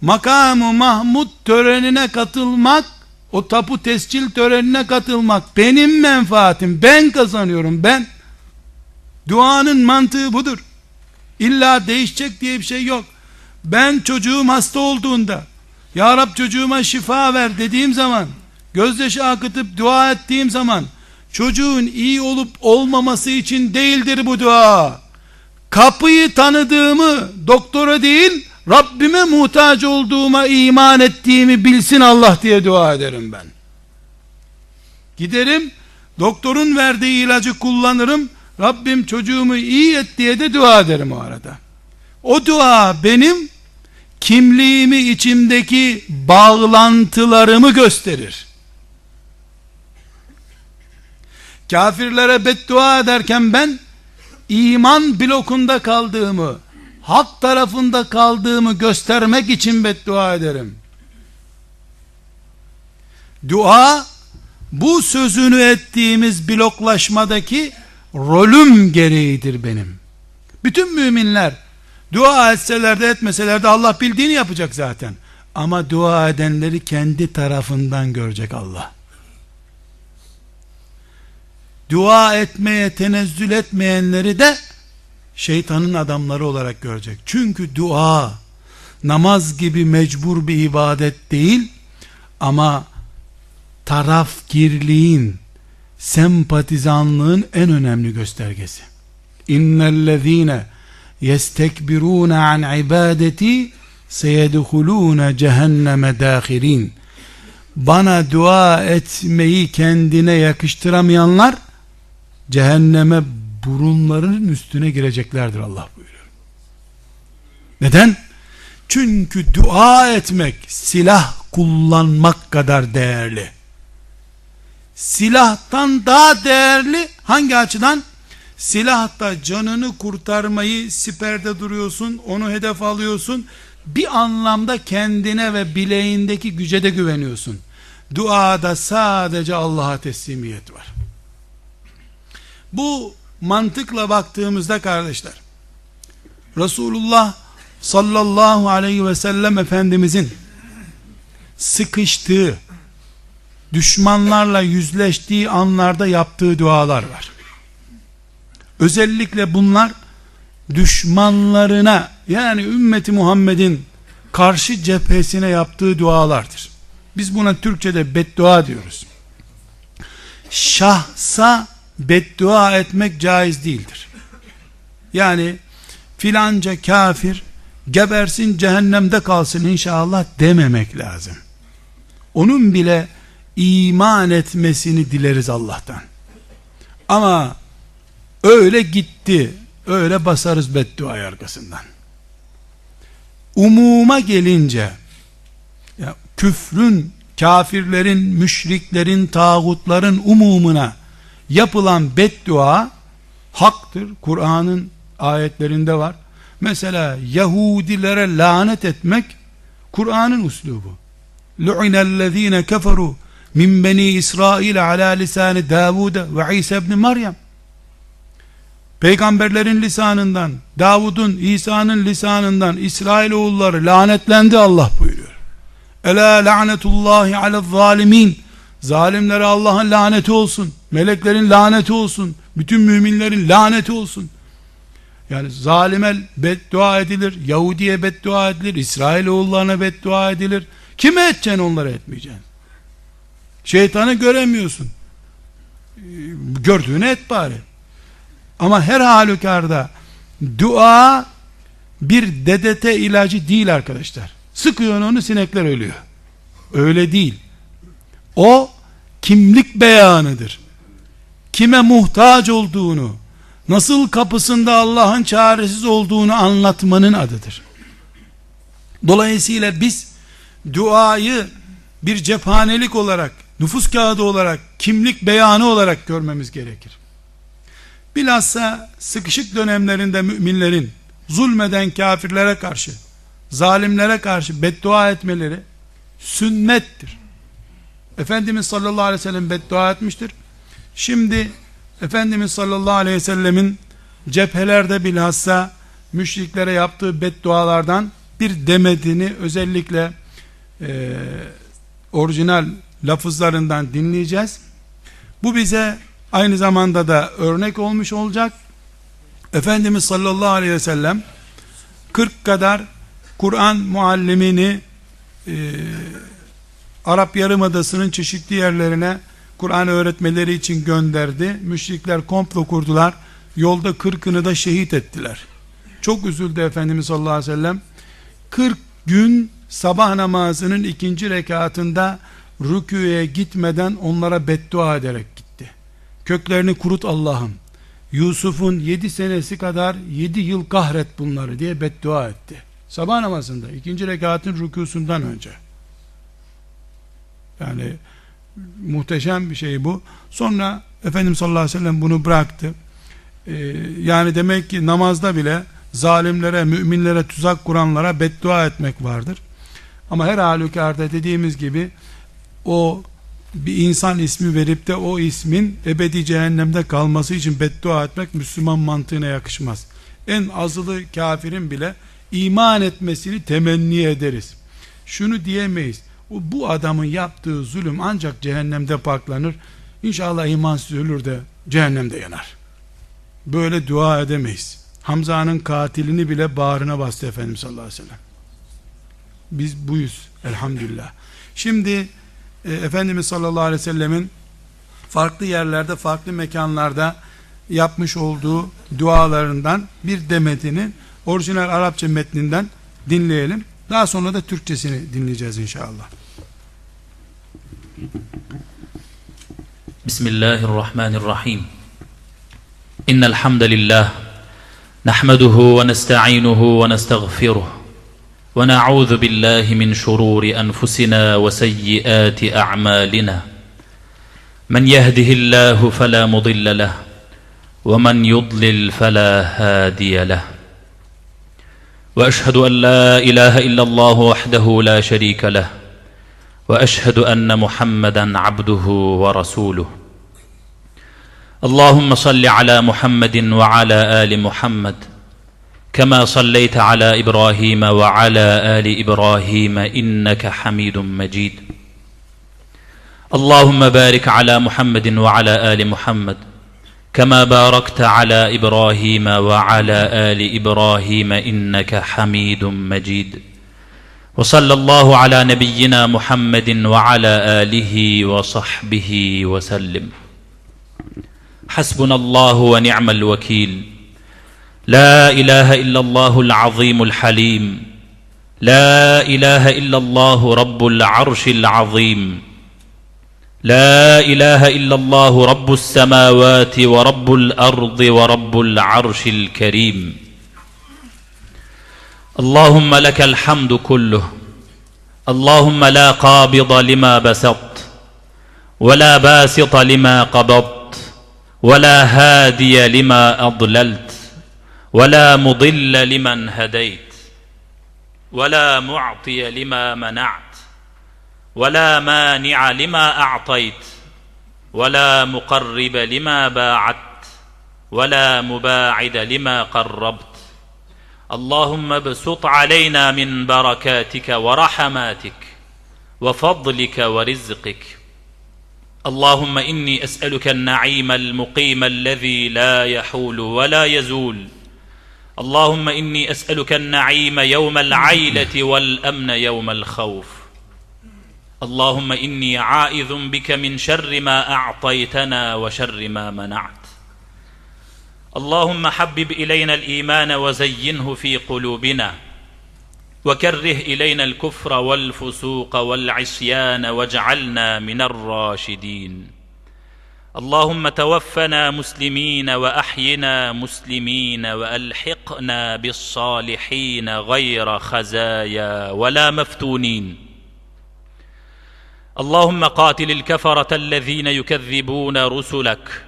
Makamı Mahmud törenine katılmak, o tapu tescil törenine katılmak benim menfaatim. Ben kazanıyorum ben. Duanın mantığı budur. İlla değişecek diye bir şey yok. Ben çocuğum hasta olduğunda Ya Rab çocuğuma şifa ver dediğim zaman gözyaşı akıtıp dua ettiğim zaman çocuğun iyi olup olmaması için değildir bu dua. Kapıyı tanıdığımı doktora değil Rabbime muhtaç olduğuma iman ettiğimi bilsin Allah diye dua ederim ben. Giderim doktorun verdiği ilacı kullanırım Rabbim çocuğumu iyi et diye de dua ederim o arada. O dua benim kimliğimi içimdeki bağlantılarımı gösterir. Kafirlere beddua ederken ben iman blokunda kaldığımı, hak tarafında kaldığımı göstermek için beddua ederim. Dua bu sözünü ettiğimiz bloklaşmadaki rolüm gereğidir benim. Bütün müminler dua etseler de etmeseler de Allah bildiğini yapacak zaten. Ama dua edenleri kendi tarafından görecek Allah. Dua etmeye tenezzül etmeyenleri de şeytanın adamları olarak görecek. Çünkü dua namaz gibi mecbur bir ibadet değil ama tarafgirliğin, sempatizanlığın en önemli göstergesi. İnnellezîne yestekbirûne an ibadeti seyedhulûne cehenneme dâhirin. Bana dua etmeyi kendine yakıştıramayanlar cehenneme burunlarının üstüne gireceklerdir Allah buyuruyor. Neden? Çünkü dua etmek silah kullanmak kadar değerli. Silahtan daha değerli hangi açıdan? Silahta canını kurtarmayı siperde duruyorsun, onu hedef alıyorsun. Bir anlamda kendine ve bileğindeki güce de güveniyorsun. Duada sadece Allah'a teslimiyet var. Bu mantıkla baktığımızda kardeşler, Resulullah sallallahu aleyhi ve sellem Efendimizin sıkıştığı, düşmanlarla yüzleştiği anlarda yaptığı dualar var. Özellikle bunlar düşmanlarına yani ümmeti Muhammed'in karşı cephesine yaptığı dualardır. Biz buna Türkçe'de beddua diyoruz. Şahsa beddua etmek caiz değildir. Yani filanca kafir gebersin cehennemde kalsın inşallah dememek lazım. Onun bile iman etmesini dileriz Allah'tan. Ama öyle gitti, öyle basarız beddua arkasından. Umuma gelince ya küfrün, kafirlerin, müşriklerin, tağutların umumuna yapılan beddua haktır. Kur'an'ın ayetlerinde var. Mesela Yahudilere lanet etmek Kur'an'ın uslubu. Lu'inellezine keferu min beni İsrail ala lisani Davud ve İsa ibn Meryem. Peygamberlerin lisanından, Davud'un, İsa'nın lisanından İsrail oğulları lanetlendi Allah buyuruyor. Ela lanetullahi ala zalimin. Zalimlere Allah'ın laneti olsun. Meleklerin laneti olsun. Bütün müminlerin laneti olsun. Yani zalime beddua edilir. Yahudiye beddua edilir. İsrail oğullarına beddua edilir. Kime edeceksin onlara etmeyeceksin. Şeytanı göremiyorsun. Gördüğüne et bari. Ama her halükarda dua bir DDT ilacı değil arkadaşlar. Sıkıyorsun onu sinekler ölüyor. Öyle değil. O kimlik beyanıdır. Kime muhtaç olduğunu, nasıl kapısında Allah'ın çaresiz olduğunu anlatmanın adıdır. Dolayısıyla biz duayı bir cephanelik olarak, nüfus kağıdı olarak, kimlik beyanı olarak görmemiz gerekir. Bilhassa sıkışık dönemlerinde müminlerin zulmeden kafirlere karşı, zalimlere karşı beddua etmeleri sünnettir. Efendimiz sallallahu aleyhi ve sellem beddua etmiştir. Şimdi Efendimiz sallallahu aleyhi ve sellemin cephelerde bilhassa müşriklere yaptığı beddualardan bir demedini özellikle e, orijinal lafızlarından dinleyeceğiz. Bu bize aynı zamanda da örnek olmuş olacak. Efendimiz sallallahu aleyhi ve sellem 40 kadar Kur'an muallimini e, Arap Yarımadası'nın çeşitli yerlerine Kur'an öğretmeleri için gönderdi. Müşrikler komplo kurdular. Yolda kırkını da şehit ettiler. Çok üzüldü Efendimiz sallallahu aleyhi ve sellem. 40 gün sabah namazının ikinci rekatında rüküye gitmeden onlara beddua ederek gitti. Köklerini kurut Allah'ım. Yusuf'un yedi senesi kadar yedi yıl kahret bunları diye beddua etti. Sabah namazında ikinci rekatın rükusundan önce. Yani muhteşem bir şey bu. Sonra Efendimiz sallallahu aleyhi ve sellem bunu bıraktı. Ee, yani demek ki namazda bile zalimlere, müminlere, tuzak kuranlara beddua etmek vardır. Ama her halükarda dediğimiz gibi o bir insan ismi verip de o ismin ebedi cehennemde kalması için beddua etmek Müslüman mantığına yakışmaz. En azılı kafirin bile iman etmesini temenni ederiz. Şunu diyemeyiz. Bu adamın yaptığı zulüm ancak cehennemde paklanır. İnşallah imansız ölür de cehennemde yanar. Böyle dua edemeyiz. Hamza'nın katilini bile bağrına bastı Efendimiz sallallahu aleyhi ve sellem. Biz buyuz elhamdülillah. Şimdi e, Efendimiz sallallahu aleyhi ve sellemin farklı yerlerde, farklı mekanlarda yapmış olduğu dualarından bir demetini orijinal Arapça metninden dinleyelim. Daha sonra da Türkçesini dinleyeceğiz inşallah. Bismillahirrahmanirrahim. İnnel hamdalillah nahmeduhu ve nestainuhu ve nestağfiruh. ونعوذ بالله من شرور انفسنا وسيئات اعمالنا من يهده الله فلا مضل له ومن يضلل فلا هادي له وأشهد أن لا إله إلا الله وحده لا شريك له وأشهد أن محمدا عبده ورسوله. اللهم صل على محمد وعلى آل محمد كما صليت على إبراهيم وعلى آل إبراهيم إنك حميد مجيد. اللهم بارك على محمد وعلى آل محمد كما باركت على إبراهيم وعلى آل إبراهيم إنك حميد مجيد. وصلى الله على نبينا محمد وعلى آله وصحبه وسلم. حسبنا الله ونعم الوكيل. لا إله إلا الله العظيم الحليم. لا إله إلا الله رب العرش العظيم. لا إله إلا الله رب السماوات ورب الأرض ورب العرش الكريم. اللهم لك الحمد كله. اللهم لا قابض لما بسطت ولا باسط لما قبضت ولا هادي لما أضللت ولا مضل لمن هديت ولا معطي لما منعت. ولا مانع لما أعطيت ولا مقرب لما باعدت ولا مباعد لما قربت. اللهم ابسط علينا من بركاتك ورحماتك وفضلك ورزقك. اللهم إني أسألك النعيم المقيم الذي لا يحول ولا يزول. اللهم إني أسألك النعيم يوم العيلة والأمن يوم الخوف. اللهم إني عائذ بك من شر ما أعطيتنا وشر ما منعت. اللهم حبب إلينا الإيمان وزينه في قلوبنا وكره إلينا الكفر والفسوق والعصيان واجعلنا من الراشدين. اللهم توفنا مسلمين وأحينا مسلمين وألحقنا بالصالحين غير خزايا ولا مفتونين. اللهم قاتل الكفرة الذين يكذبون رسلك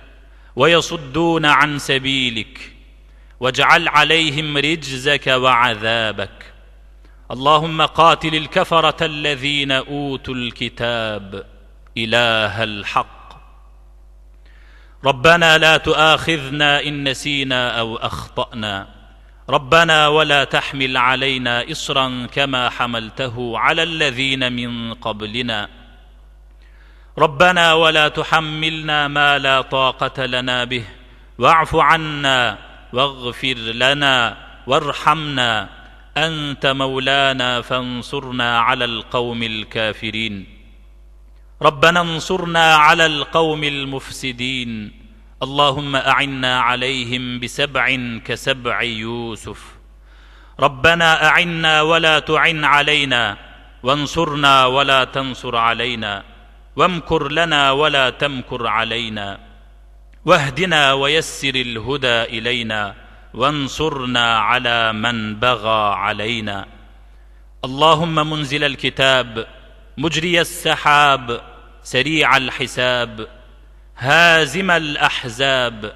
ويصدون عن سبيلك واجعل عليهم رجزك وعذابك. اللهم قاتل الكفرة الذين أوتوا الكتاب إله الحق. ربنا لا تؤاخذنا إن نسينا أو أخطأنا. ربنا ولا تحمل علينا إصرا كما حملته على الذين من قبلنا. ربنا ولا تحملنا ما لا طاقة لنا به. واعف عنا واغفر لنا وارحمنا. أنت مولانا فانصرنا على القوم الكافرين. ربنا انصرنا على القوم المفسدين. اللهم أعنا عليهم بسبع كسبع يوسف. ربنا أعنا ولا تعن علينا. وانصرنا ولا تنصر علينا. وامكر لنا ولا تمكر علينا واهدنا ويسر الهدى إلينا وانصرنا على من بغى علينا اللهم منزل الكتاب مجري السحاب سريع الحساب هازم الأحزاب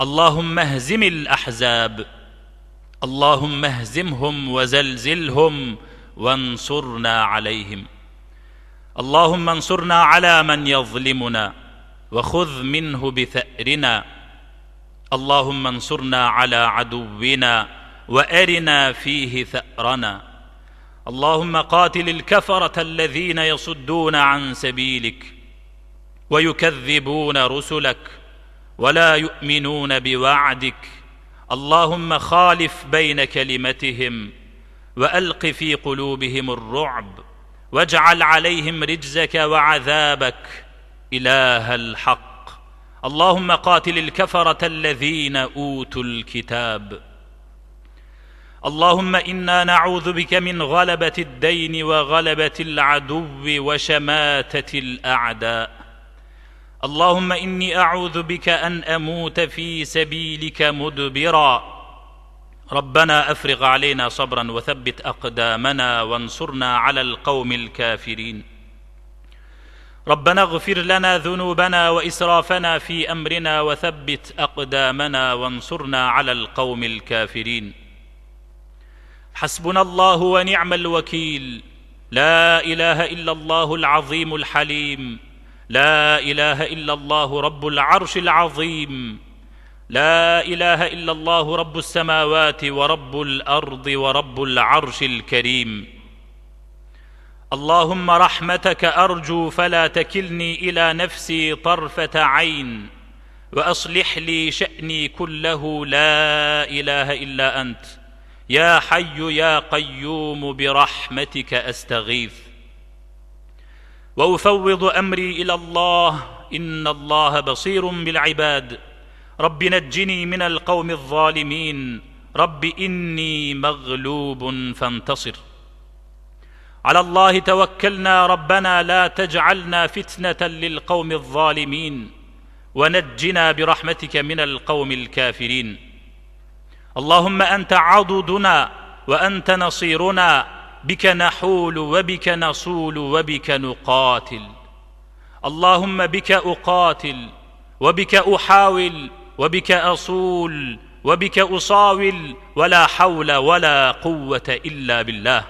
اللهم اهزم الأحزاب اللهم اهزمهم وزلزلهم وانصرنا عليهم. اللهم انصرنا على من يظلمنا وخذ منه بثأرنا. اللهم انصرنا على عدونا وأرنا فيه ثأرنا. اللهم قاتل الكفرة الذين يصدون عن سبيلك ويكذبون رسلك ولا يؤمنون بوعدك. اللهم خالف بين كلمتهم وألق في قلوبهم الرعب واجعل عليهم رجزك وعذابك إله الحق. اللهم قاتل الكفرة الذين أوتوا الكتاب. اللهم إنا نعوذ بك من غلبة الدين وغلبة العدو وشماتة الأعداء. اللهم إني أعوذ بك أن أموت في سبيلك مدبرا. ربنا أفرغ علينا صبرا وثبت أقدامنا وانصرنا على القوم الكافرين. ربنا اغفر لنا ذنوبنا وإسرافنا في أمرنا وثبت أقدامنا وانصرنا على القوم الكافرين. حسبنا الله ونعم الوكيل. لا إله إلا الله العظيم الحليم. لا إله إلا الله رب العرش العظيم. لا إله إلا الله رب السماوات ورب الأرض ورب العرش الكريم. اللهم رحمتك أرجو فلا تكلني إلى نفسي طرفة عين وأصلح لي شأني كله. لا إله إلا أنت. يا حي يا قيوم برحمتك أستغيث. وأفوض أمري إلى الله. إن الله بصير بالعباد. رب نجني من القوم الظالمين. رب إني مغلوب فانتصر. على الله توكلنا ربنا لا تجعلنا فتنة للقوم الظالمين. ونجنا برحمتك من القوم الكافرين. اللهم أنت عضدنا وأنت نصيرنا. بك نحول وبك نصول وبك نقاتل. اللهم بك أقاتل وبك أحاول وبك أصول وبك أصاول ولا حول ولا قوة إلا بالله.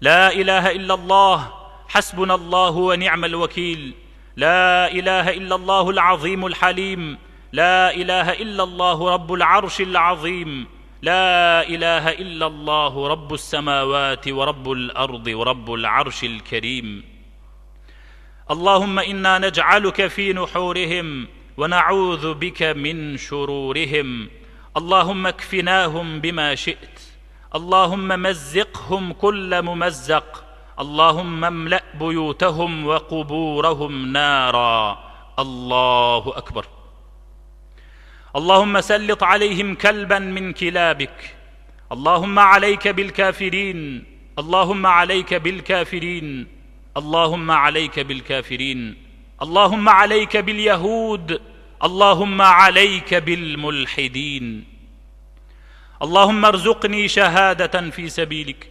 لا إله إلا الله حسبنا الله ونعم الوكيل. لا إله إلا الله العظيم الحليم. لا إله إلا الله رب العرش العظيم. لا إله إلا الله رب السماوات ورب الأرض ورب العرش الكريم. اللهم إنا نجعلك في نحورهم. ونعوذ بك من شرورهم. اللهم اكفناهم بما شئت. اللهم مزقهم كل ممزق. اللهم املأ بيوتهم وقبورهم نارا. الله أكبر. اللهم سلط عليهم كلبا من كلابك. اللهم عليك بالكافرين. اللهم عليك بالكافرين. اللهم عليك بالكافرين. اللهم عليك باليهود. اللهم عليك بالملحدين. اللهم ارزقني شهادة في سبيلك.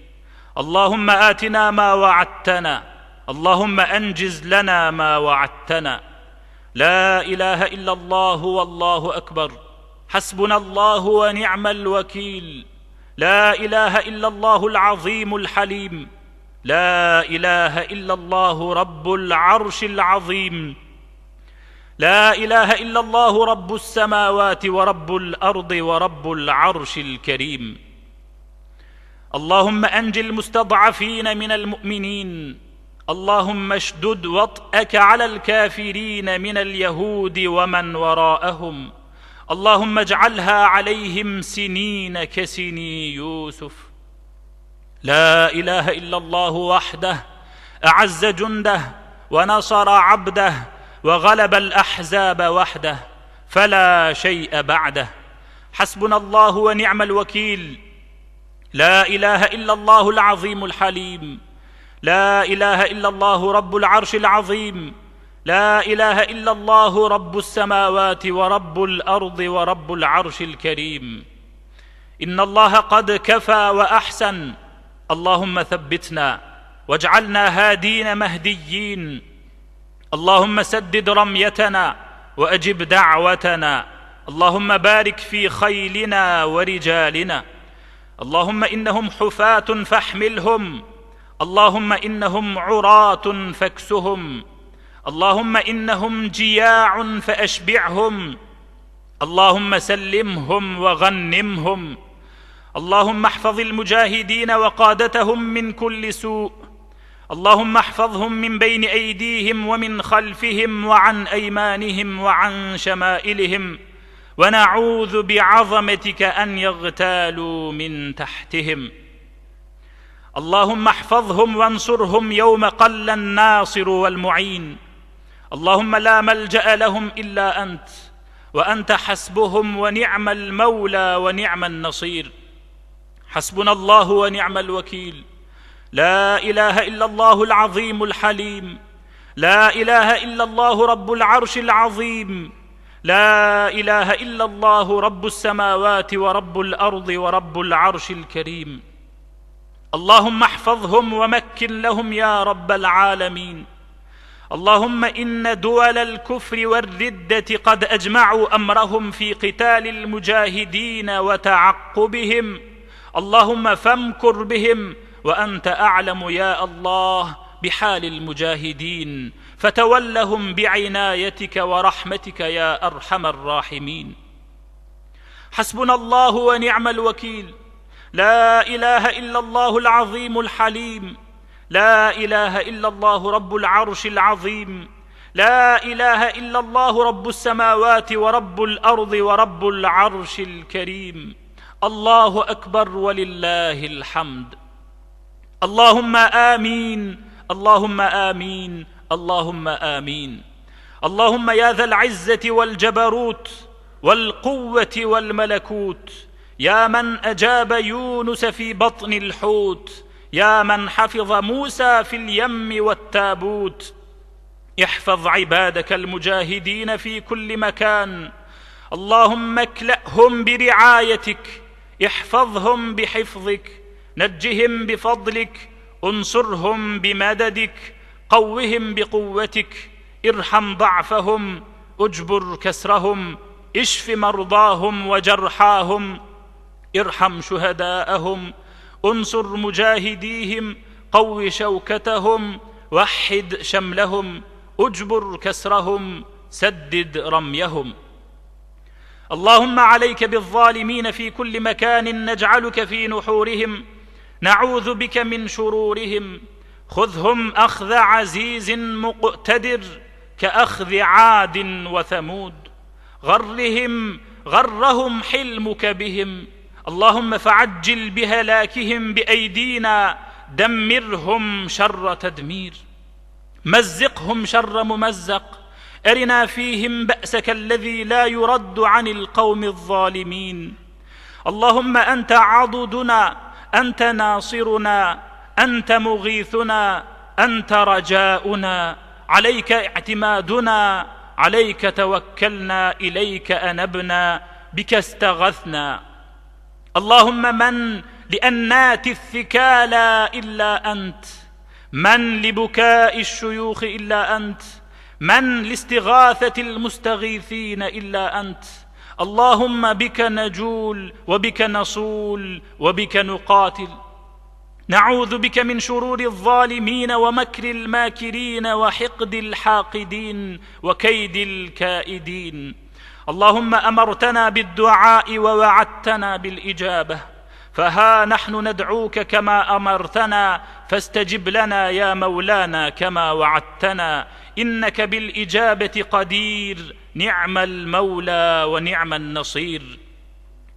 اللهم آتنا ما وعدتنا. اللهم أنجز لنا ما وعدتنا. لا إله إلا الله والله أكبر. حسبنا الله ونعم الوكيل. لا إله إلا الله العظيم الحليم. لا إله إلا الله رب العرش العظيم. لا إله إلا الله رب السماوات ورب الأرض ورب العرش الكريم. اللهم أنج المستضعفين من المؤمنين. اللهم اشدد وطأك على الكافرين من اليهود ومن وراءهم. اللهم اجعلها عليهم سنين كسني يوسف. لا إله إلا الله وحده أعز جنده ونصر عبده وغلب الأحزاب وحده فلا شيء بعده. حسبنا الله ونعم الوكيل. لا إله إلا الله العظيم الحليم. لا إله إلا الله رب العرش العظيم. لا إله إلا الله رب السماوات ورب الأرض ورب العرش الكريم. إن الله قد كفى وأحسن. اللهم ثبتنا واجعلنا هادين مهديين. اللهم سدد رميتنا وأجب دعوتنا. اللهم بارك في خيلنا ورجالنا. اللهم إنهم حفاة فاحملهم. اللهم إنهم عراة فاكسهم. اللهم إنهم جياع فأشبعهم. اللهم سلمهم وغنمهم. اللهم احفظ المجاهدين وقادتهم من كل سوء. اللهم احفظهم من بين أيديهم ومن خلفهم وعن أيمانهم وعن شمائلهم ونعوذ بعظمتك أن يغتالوا من تحتهم. اللهم احفظهم وانصرهم يوم قل الناصر والمعين. اللهم لا ملجأ لهم إلا أنت وأنت حسبهم ونعم المولى ونعم النصير. حسبنا الله ونعم الوكيل. لا إله إلا الله العظيم الحليم. لا إله إلا الله رب العرش العظيم. لا إله إلا الله رب السماوات ورب الأرض ورب العرش الكريم. اللهم احفظهم ومكن لهم يا رب العالمين. اللهم إن دول الكفر والردة قد أجمعوا أمرهم في قتال المجاهدين وتعقبهم. اللهم فامكر بهم وأنت أعلم يا الله بحال المجاهدين فتولهم بعنايتك ورحمتك يا أرحم الراحمين. حسبنا الله ونعم الوكيل. لا إله إلا الله العظيم الحليم. لا إله إلا الله رب العرش العظيم. لا إله إلا الله رب السماوات ورب الأرض ورب العرش الكريم. الله أكبر ولله الحمد. اللهم آمين. اللهم آمين. اللهم آمين. اللهم يا ذا العزة والجبروت والقوة والملكوت يا من أجاب يونس في بطن الحوت يا من حفظ موسى في اليم والتابوت. احفظ عبادك المجاهدين في كل مكان. اللهم اكلأهم برعايتك احفظهم بحفظك. نجهم بفضلك انصرهم بمددك قوهم بقوتك ارحم ضعفهم اجبر كسرهم اشف مرضاهم وجرحاهم ارحم شهداءهم انصر مجاهديهم قو شوكتهم وحد شملهم اجبر كسرهم سدد رميهم. اللهم عليك بالظالمين في كل مكان نجعلك في نحورهم نعوذ بك من شرورهم. خذهم أخذ عزيز مقتدر كأخذ عاد وثمود. غرهم غرهم حلمك بهم. اللهم فعجل بهلاكهم بأيدينا. دمرهم شر تدمير. مزقهم شر ممزق. أرنا فيهم بأسك الذي لا يرد عن القوم الظالمين. اللهم أنت عضدنا. أنت ناصرنا أنت مغيثنا أنت رجاؤنا عليك اعتمادنا عليك توكلنا إليك أنبنا بك استغثنا. اللهم من لانات الثكالى إلا أنت من لبكاء الشيوخ إلا أنت من لاستغاثة المستغيثين إلا أنت. اللهم بك نجول وبك نصول وبك نقاتل. نعوذ بك من شرور الظالمين ومكر الماكرين وحقد الحاقدين وكيد الكائدين. اللهم أمرتنا بالدعاء ووعدتنا بالإجابة. فها نحن ندعوك كما أمرتنا. فاستجب لنا يا مولانا كما وعدتنا. إنك بالإجابة قدير. نعم المولى ونعم النصير.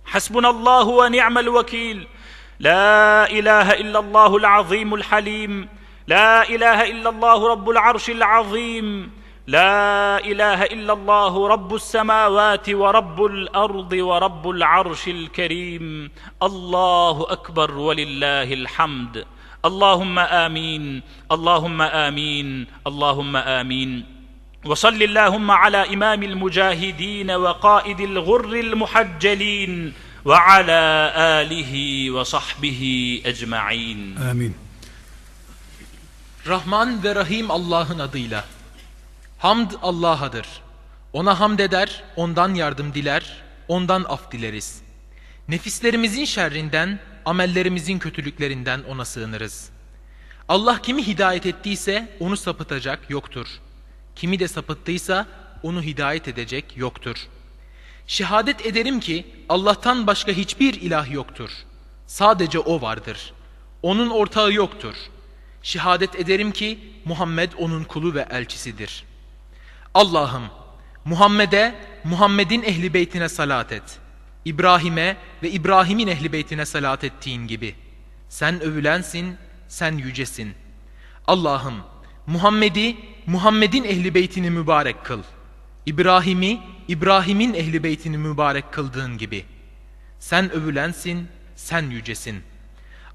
حسبنا الله ونعم الوكيل. لا إله إلا الله العظيم الحليم. لا إله إلا الله رب العرش العظيم. لا إله إلا الله رب السماوات ورب الأرض ورب العرش الكريم. الله أكبر ولله الحمد. اللهم آمين. اللهم آمين. اللهم آمين. وصل اللهم على امام المجاهدين وقائد الغر المحجلين وعلى اله وصحبه اجمعين Amin. Rahman ve Rahim Allah'ın adıyla. Hamd Allah'adır. Ona hamd eder, ondan yardım diler, ondan af dileriz. Nefislerimizin şerrinden, amellerimizin kötülüklerinden ona sığınırız. Allah kimi hidayet ettiyse onu sapıtacak yoktur. Kimi de sapıttıysa onu hidayet edecek yoktur. Şehadet ederim ki Allah'tan başka hiçbir ilah yoktur. Sadece O vardır. Onun ortağı yoktur. Şehadet ederim ki Muhammed onun kulu ve elçisidir. Allah'ım Muhammed'e, Muhammed'in ehli beytine salat et. İbrahim'e ve İbrahim'in ehli beytine salat ettiğin gibi. Sen övülensin, sen yücesin. Allah'ım Muhammed'i, Muhammed'in ehli beytini mübarek kıl. İbrahim'i, İbrahim'in ehli beytini mübarek kıldığın gibi. Sen övülensin, sen yücesin.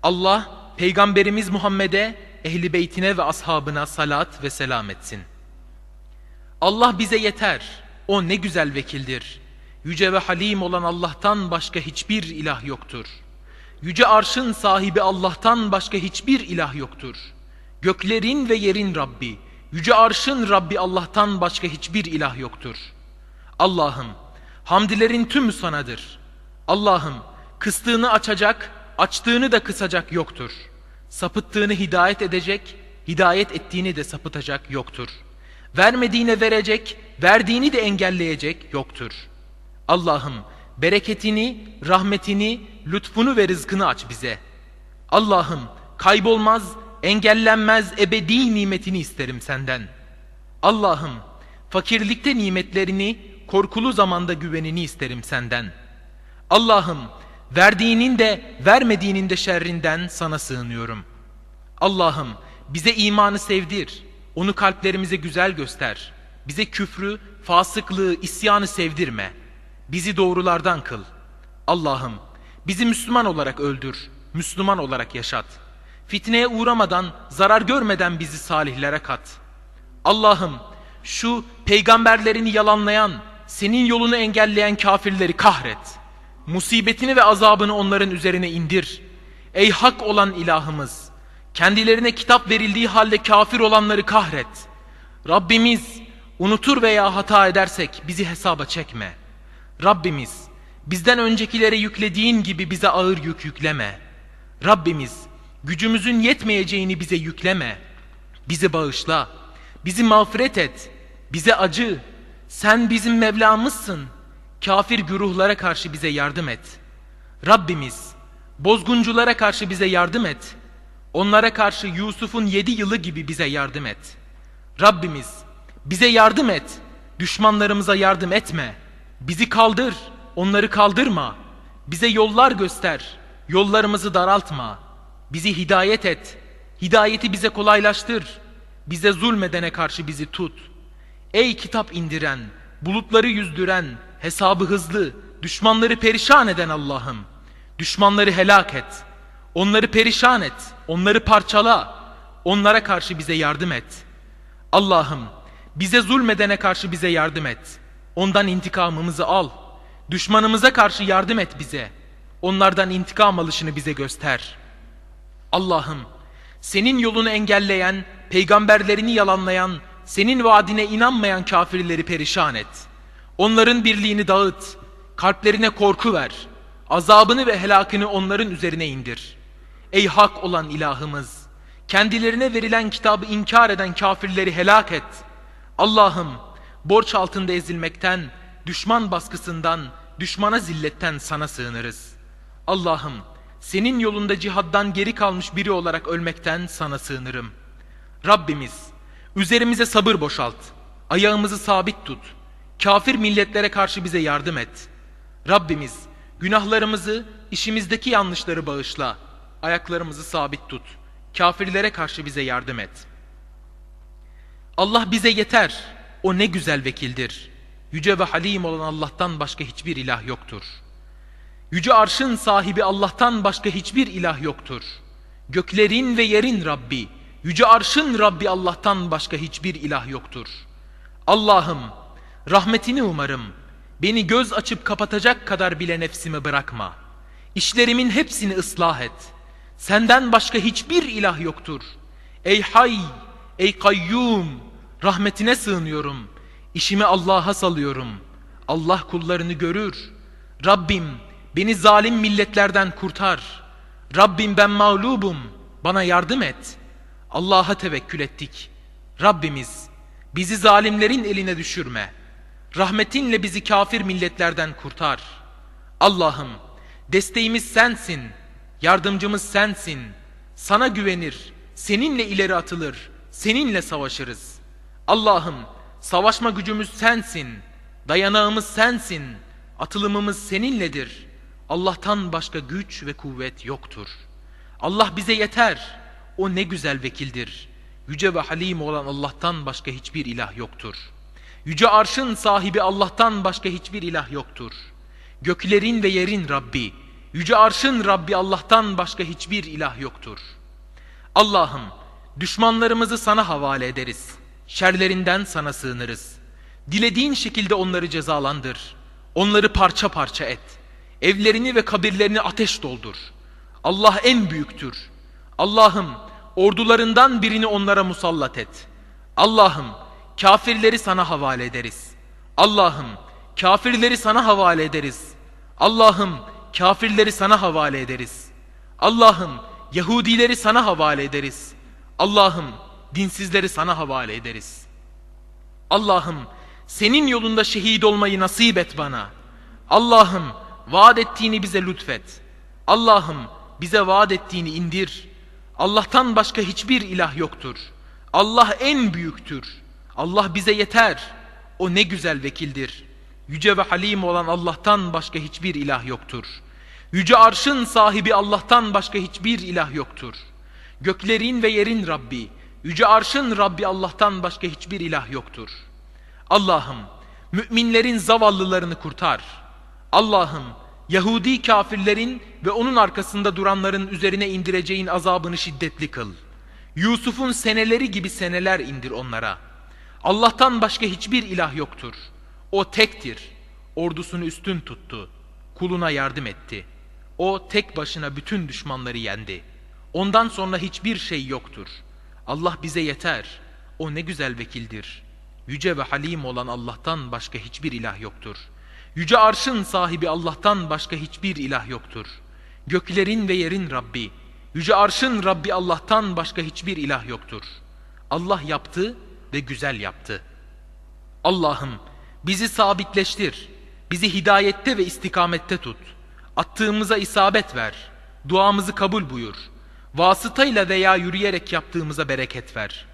Allah, Peygamberimiz Muhammed'e, ehli beytine ve ashabına salat ve selam etsin. Allah bize yeter. O ne güzel vekildir. Yüce ve halim olan Allah'tan başka hiçbir ilah yoktur. Yüce arşın sahibi Allah'tan başka hiçbir ilah yoktur. Göklerin ve yerin Rabbi, yüce arşın Rabbi Allah'tan başka hiçbir ilah yoktur. Allah'ım, hamdilerin tümü sanadır. Allah'ım, kıstığını açacak, açtığını da kısacak yoktur. Sapıttığını hidayet edecek, hidayet ettiğini de sapıtacak yoktur. Vermediğine verecek, verdiğini de engelleyecek yoktur. Allah'ım, bereketini, rahmetini, lütfunu ve rızkını aç bize. Allah'ım, kaybolmaz, engellenmez ebedi nimetini isterim senden. Allah'ım, fakirlikte nimetlerini, korkulu zamanda güvenini isterim senden. Allah'ım, verdiğinin de vermediğinin de şerrinden sana sığınıyorum. Allah'ım, bize imanı sevdir, onu kalplerimize güzel göster. Bize küfrü, fasıklığı, isyanı sevdirme. Bizi doğrulardan kıl. Allah'ım, bizi Müslüman olarak öldür, Müslüman olarak yaşat. Fitneye uğramadan, zarar görmeden bizi salihlere kat. Allah'ım, şu peygamberlerini yalanlayan, senin yolunu engelleyen kafirleri kahret. Musibetini ve azabını onların üzerine indir. Ey hak olan ilahımız, kendilerine kitap verildiği halde kafir olanları kahret. Rabbimiz, unutur veya hata edersek bizi hesaba çekme. Rabbimiz, bizden öncekilere yüklediğin gibi bize ağır yük yükleme. Rabbimiz, gücümüzün yetmeyeceğini bize yükleme. Bizi bağışla, bizi mağfiret et, bize acı. Sen bizim Mevlamızsın. Kafir güruhlara karşı bize yardım et. Rabbimiz, bozgunculara karşı bize yardım et. Onlara karşı Yusuf'un yedi yılı gibi bize yardım et. Rabbimiz, bize yardım et. Düşmanlarımıza yardım etme. Bizi kaldır, onları kaldırma. Bize yollar göster, yollarımızı daraltma. Bizi hidayet et, hidayeti bize kolaylaştır. Bize zulmedene karşı bizi tut. Ey kitap indiren, bulutları yüzdüren, hesabı hızlı, düşmanları perişan eden Allah'ım. Düşmanları helak et. Onları perişan et, onları parçala. Onlara karşı bize yardım et. Allah'ım bize zulmedene karşı bize yardım et. Ondan intikamımızı al. Düşmanımıza karşı yardım et bize. Onlardan intikam alışını bize göster. Allah'ım senin yolunu engelleyen, peygamberlerini yalanlayan, senin vaadine inanmayan kafirleri perişan et. Onların birliğini dağıt, kalplerine korku ver. Azabını ve helakını onların üzerine indir. Ey hak olan ilahımız, kendilerine verilen kitabı inkar eden kafirleri helak et. Allah'ım borç altında ezilmekten, düşman baskısından, düşmana zilletten sana sığınırız. Allah'ım senin yolunda cihaddan geri kalmış biri olarak ölmekten sana sığınırım. Rabbimiz üzerimize sabır boşalt, ayağımızı sabit tut, kafir milletlere karşı bize yardım et. Rabbimiz günahlarımızı, işimizdeki yanlışları bağışla, ayaklarımızı sabit tut, kafirlere karşı bize yardım et. Allah bize yeter, o ne güzel vekildir. Yüce ve halim olan Allah'tan başka hiçbir ilah yoktur. Yüce arşın sahibi Allah'tan başka hiçbir ilah yoktur. Göklerin ve yerin Rabbi, yüce arşın Rabbi Allah'tan başka hiçbir ilah yoktur. Allah'ım, rahmetini umarım. Beni göz açıp kapatacak kadar bile nefsimi bırakma. İşlerimin hepsini ıslah et. Senden başka hiçbir ilah yoktur. Ey hay, ey kayyum, Rahmetine sığınıyorum. İşimi Allah'a salıyorum. Allah kullarını görür. Rabbim beni zalim milletlerden kurtar. Rabbim ben mağlubum. Bana yardım et. Allah'a tevekkül ettik. Rabbimiz bizi zalimlerin eline düşürme. Rahmetinle bizi kafir milletlerden kurtar. Allah'ım desteğimiz sensin. Yardımcımız sensin. Sana güvenir. Seninle ileri atılır. Seninle savaşırız. Allah'ım savaşma gücümüz sensin. Dayanağımız sensin. Atılımımız seninledir. Allah'tan başka güç ve kuvvet yoktur. Allah bize yeter. O ne güzel vekildir. Yüce ve halim olan Allah'tan başka hiçbir ilah yoktur. Yüce arşın sahibi Allah'tan başka hiçbir ilah yoktur. Göklerin ve yerin Rabbi, yüce arşın Rabbi Allah'tan başka hiçbir ilah yoktur. Allah'ım düşmanlarımızı sana havale ederiz. Şerlerinden sana sığınırız. Dilediğin şekilde onları cezalandır. Onları parça parça et. Evlerini ve kabirlerini ateş doldur. Allah en büyüktür. Allah'ım ordularından birini onlara musallat et. Allah'ım kafirleri sana havale ederiz. Allah'ım kafirleri sana havale ederiz. Allah'ım kafirleri sana havale ederiz. Allah'ım Yahudileri sana havale ederiz. Allah'ım dinsizleri sana havale ederiz. Allah'ım senin yolunda şehit olmayı nasip et bana. Allah'ım vaat ettiğini bize lütfet. Allah'ım bize vaat ettiğini indir. Allah'tan başka hiçbir ilah yoktur. Allah en büyüktür. Allah bize yeter. O ne güzel vekildir. Yüce ve halim olan Allah'tan başka hiçbir ilah yoktur. Yüce arşın sahibi Allah'tan başka hiçbir ilah yoktur. Göklerin ve yerin Rabbi, yüce arşın Rabbi Allah'tan başka hiçbir ilah yoktur. Allah'ım müminlerin zavallılarını kurtar. Allah'ım Yahudi kafirlerin ve onun arkasında duranların üzerine indireceğin azabını şiddetli kıl. Yusuf'un seneleri gibi seneler indir onlara. Allah'tan başka hiçbir ilah yoktur. O tektir. Ordusunu üstün tuttu. Kuluna yardım etti. O tek başına bütün düşmanları yendi. Ondan sonra hiçbir şey yoktur. Allah bize yeter. O ne güzel vekildir. Yüce ve halim olan Allah'tan başka hiçbir ilah yoktur. Yüce arşın sahibi Allah'tan başka hiçbir ilah yoktur. Göklerin ve yerin Rabbi, yüce arşın Rabbi Allah'tan başka hiçbir ilah yoktur. Allah yaptı ve güzel yaptı. Allah'ım bizi sabitleştir. Bizi hidayette ve istikamette tut. Attığımıza isabet ver. Duamızı kabul buyur. Vasıtayla veya yürüyerek yaptığımıza bereket ver.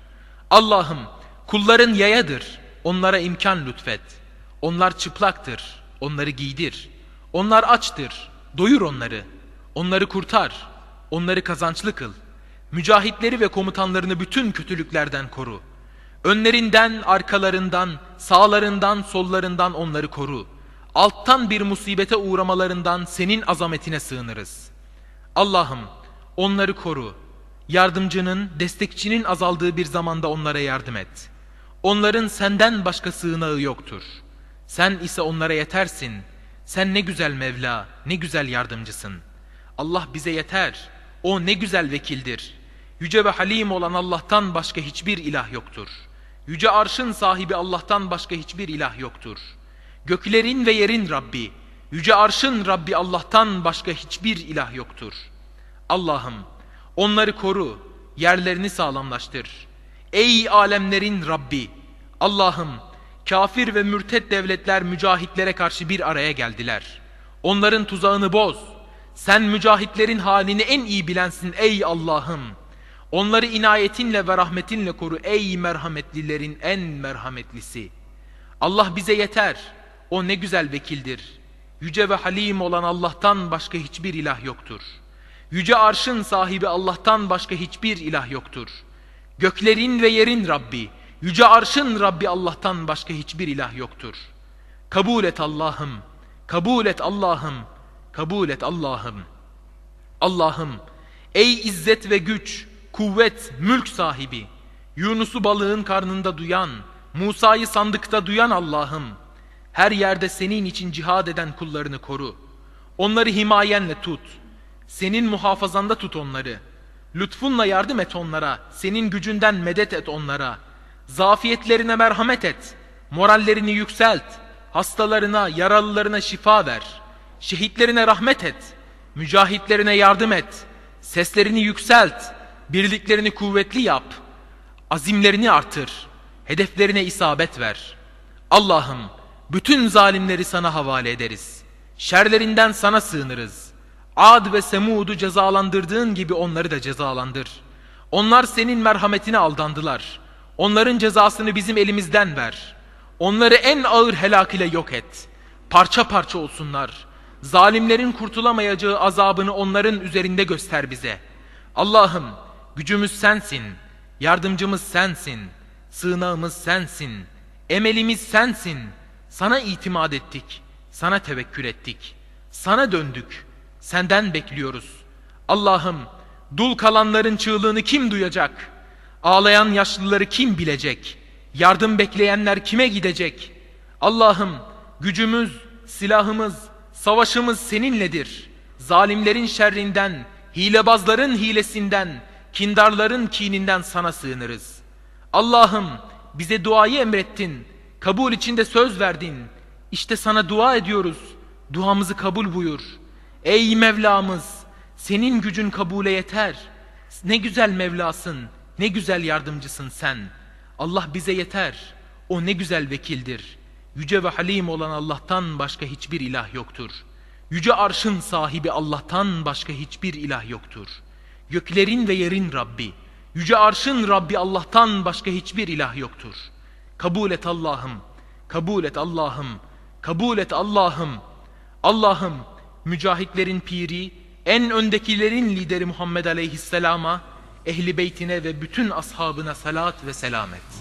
Allah'ım kulların yayadır. Onlara imkan lütfet. Onlar çıplaktır. Onları giydir. Onlar açtır. Doyur onları. Onları kurtar. Onları kazançlı kıl. Mücahitleri ve komutanlarını bütün kötülüklerden koru. Önlerinden, arkalarından, sağlarından, sollarından onları koru. Alttan bir musibete uğramalarından senin azametine sığınırız. Allah'ım onları koru. Yardımcının, destekçinin azaldığı bir zamanda onlara yardım et. Onların senden başka sığınağı yoktur. Sen ise onlara yetersin. Sen ne güzel Mevla, ne güzel yardımcısın. Allah bize yeter. O ne güzel vekildir. Yüce ve halim olan Allah'tan başka hiçbir ilah yoktur. Yüce arşın sahibi Allah'tan başka hiçbir ilah yoktur. Göklerin ve yerin Rabbi, yüce arşın Rabbi Allah'tan başka hiçbir ilah yoktur. Allah'ım onları koru, yerlerini sağlamlaştır. Ey alemlerin Rabbi, Allah'ım kafir ve mürted devletler mücahitlere karşı bir araya geldiler. Onların tuzağını boz. Sen mücahitlerin halini en iyi bilensin ey Allah'ım. Onları inayetinle ve rahmetinle koru ey merhametlilerin en merhametlisi. Allah bize yeter. O ne güzel vekildir. Yüce ve halim olan Allah'tan başka hiçbir ilah yoktur. Yüce arşın sahibi Allah'tan başka hiçbir ilah yoktur. Göklerin ve yerin Rabbi, yüce arşın Rabbi Allah'tan başka hiçbir ilah yoktur. Kabul et Allah'ım, kabul et Allah'ım, kabul et Allah'ım. Allah'ım, ey izzet ve güç, kuvvet, mülk sahibi, Yunus'u balığın karnında duyan, Musa'yı sandıkta duyan Allah'ım, her yerde senin için cihad eden kullarını koru. Onları himayenle tut. Senin muhafazanda tut onları. Lütfunla yardım et onlara. Senin gücünden medet et onlara. Zafiyetlerine merhamet et. Morallerini yükselt. Hastalarına, yaralılarına şifa ver. Şehitlerine rahmet et. Mücahitlerine yardım et. Seslerini yükselt. Birliklerini kuvvetli yap. Azimlerini artır. Hedeflerine isabet ver. Allah'ım bütün zalimleri sana havale ederiz. Şerlerinden sana sığınırız. Ad ve Semud'u cezalandırdığın gibi onları da cezalandır. Onlar senin merhametine aldandılar. Onların cezasını bizim elimizden ver. Onları en ağır helak ile yok et. Parça parça olsunlar. Zalimlerin kurtulamayacağı azabını onların üzerinde göster bize. Allah'ım gücümüz sensin. Yardımcımız sensin. Sığınağımız sensin. Emelimiz sensin. Sana itimat ettik. Sana tevekkül ettik. Sana döndük. Senden bekliyoruz. Allah'ım dul kalanların çığlığını kim duyacak? Ağlayan yaşlıları kim bilecek? Yardım bekleyenler kime gidecek? Allah'ım gücümüz, silahımız, savaşımız seninledir. Zalimlerin şerrinden, hilebazların hilesinden, kindarların kininden sana sığınırız. Allah'ım bize duayı emrettin, kabul içinde söz verdin. İşte sana dua ediyoruz, duamızı kabul buyur. Ey Mevlamız, senin gücün kabule yeter. Ne güzel Mevlasın, ne güzel yardımcısın sen. Allah bize yeter, o ne güzel vekildir. Yüce ve halim olan Allah'tan başka hiçbir ilah yoktur. Yüce arşın sahibi Allah'tan başka hiçbir ilah yoktur. Göklerin ve yerin Rabbi, yüce arşın Rabbi Allah'tan başka hiçbir ilah yoktur. Kabul et Allah'ım, kabul et Allah'ım, kabul et Allah'ım. Allah'ım mücahitlerin piri, en öndekilerin lideri Muhammed Aleyhisselam'a, ehli beytine ve bütün ashabına salat ve selam et.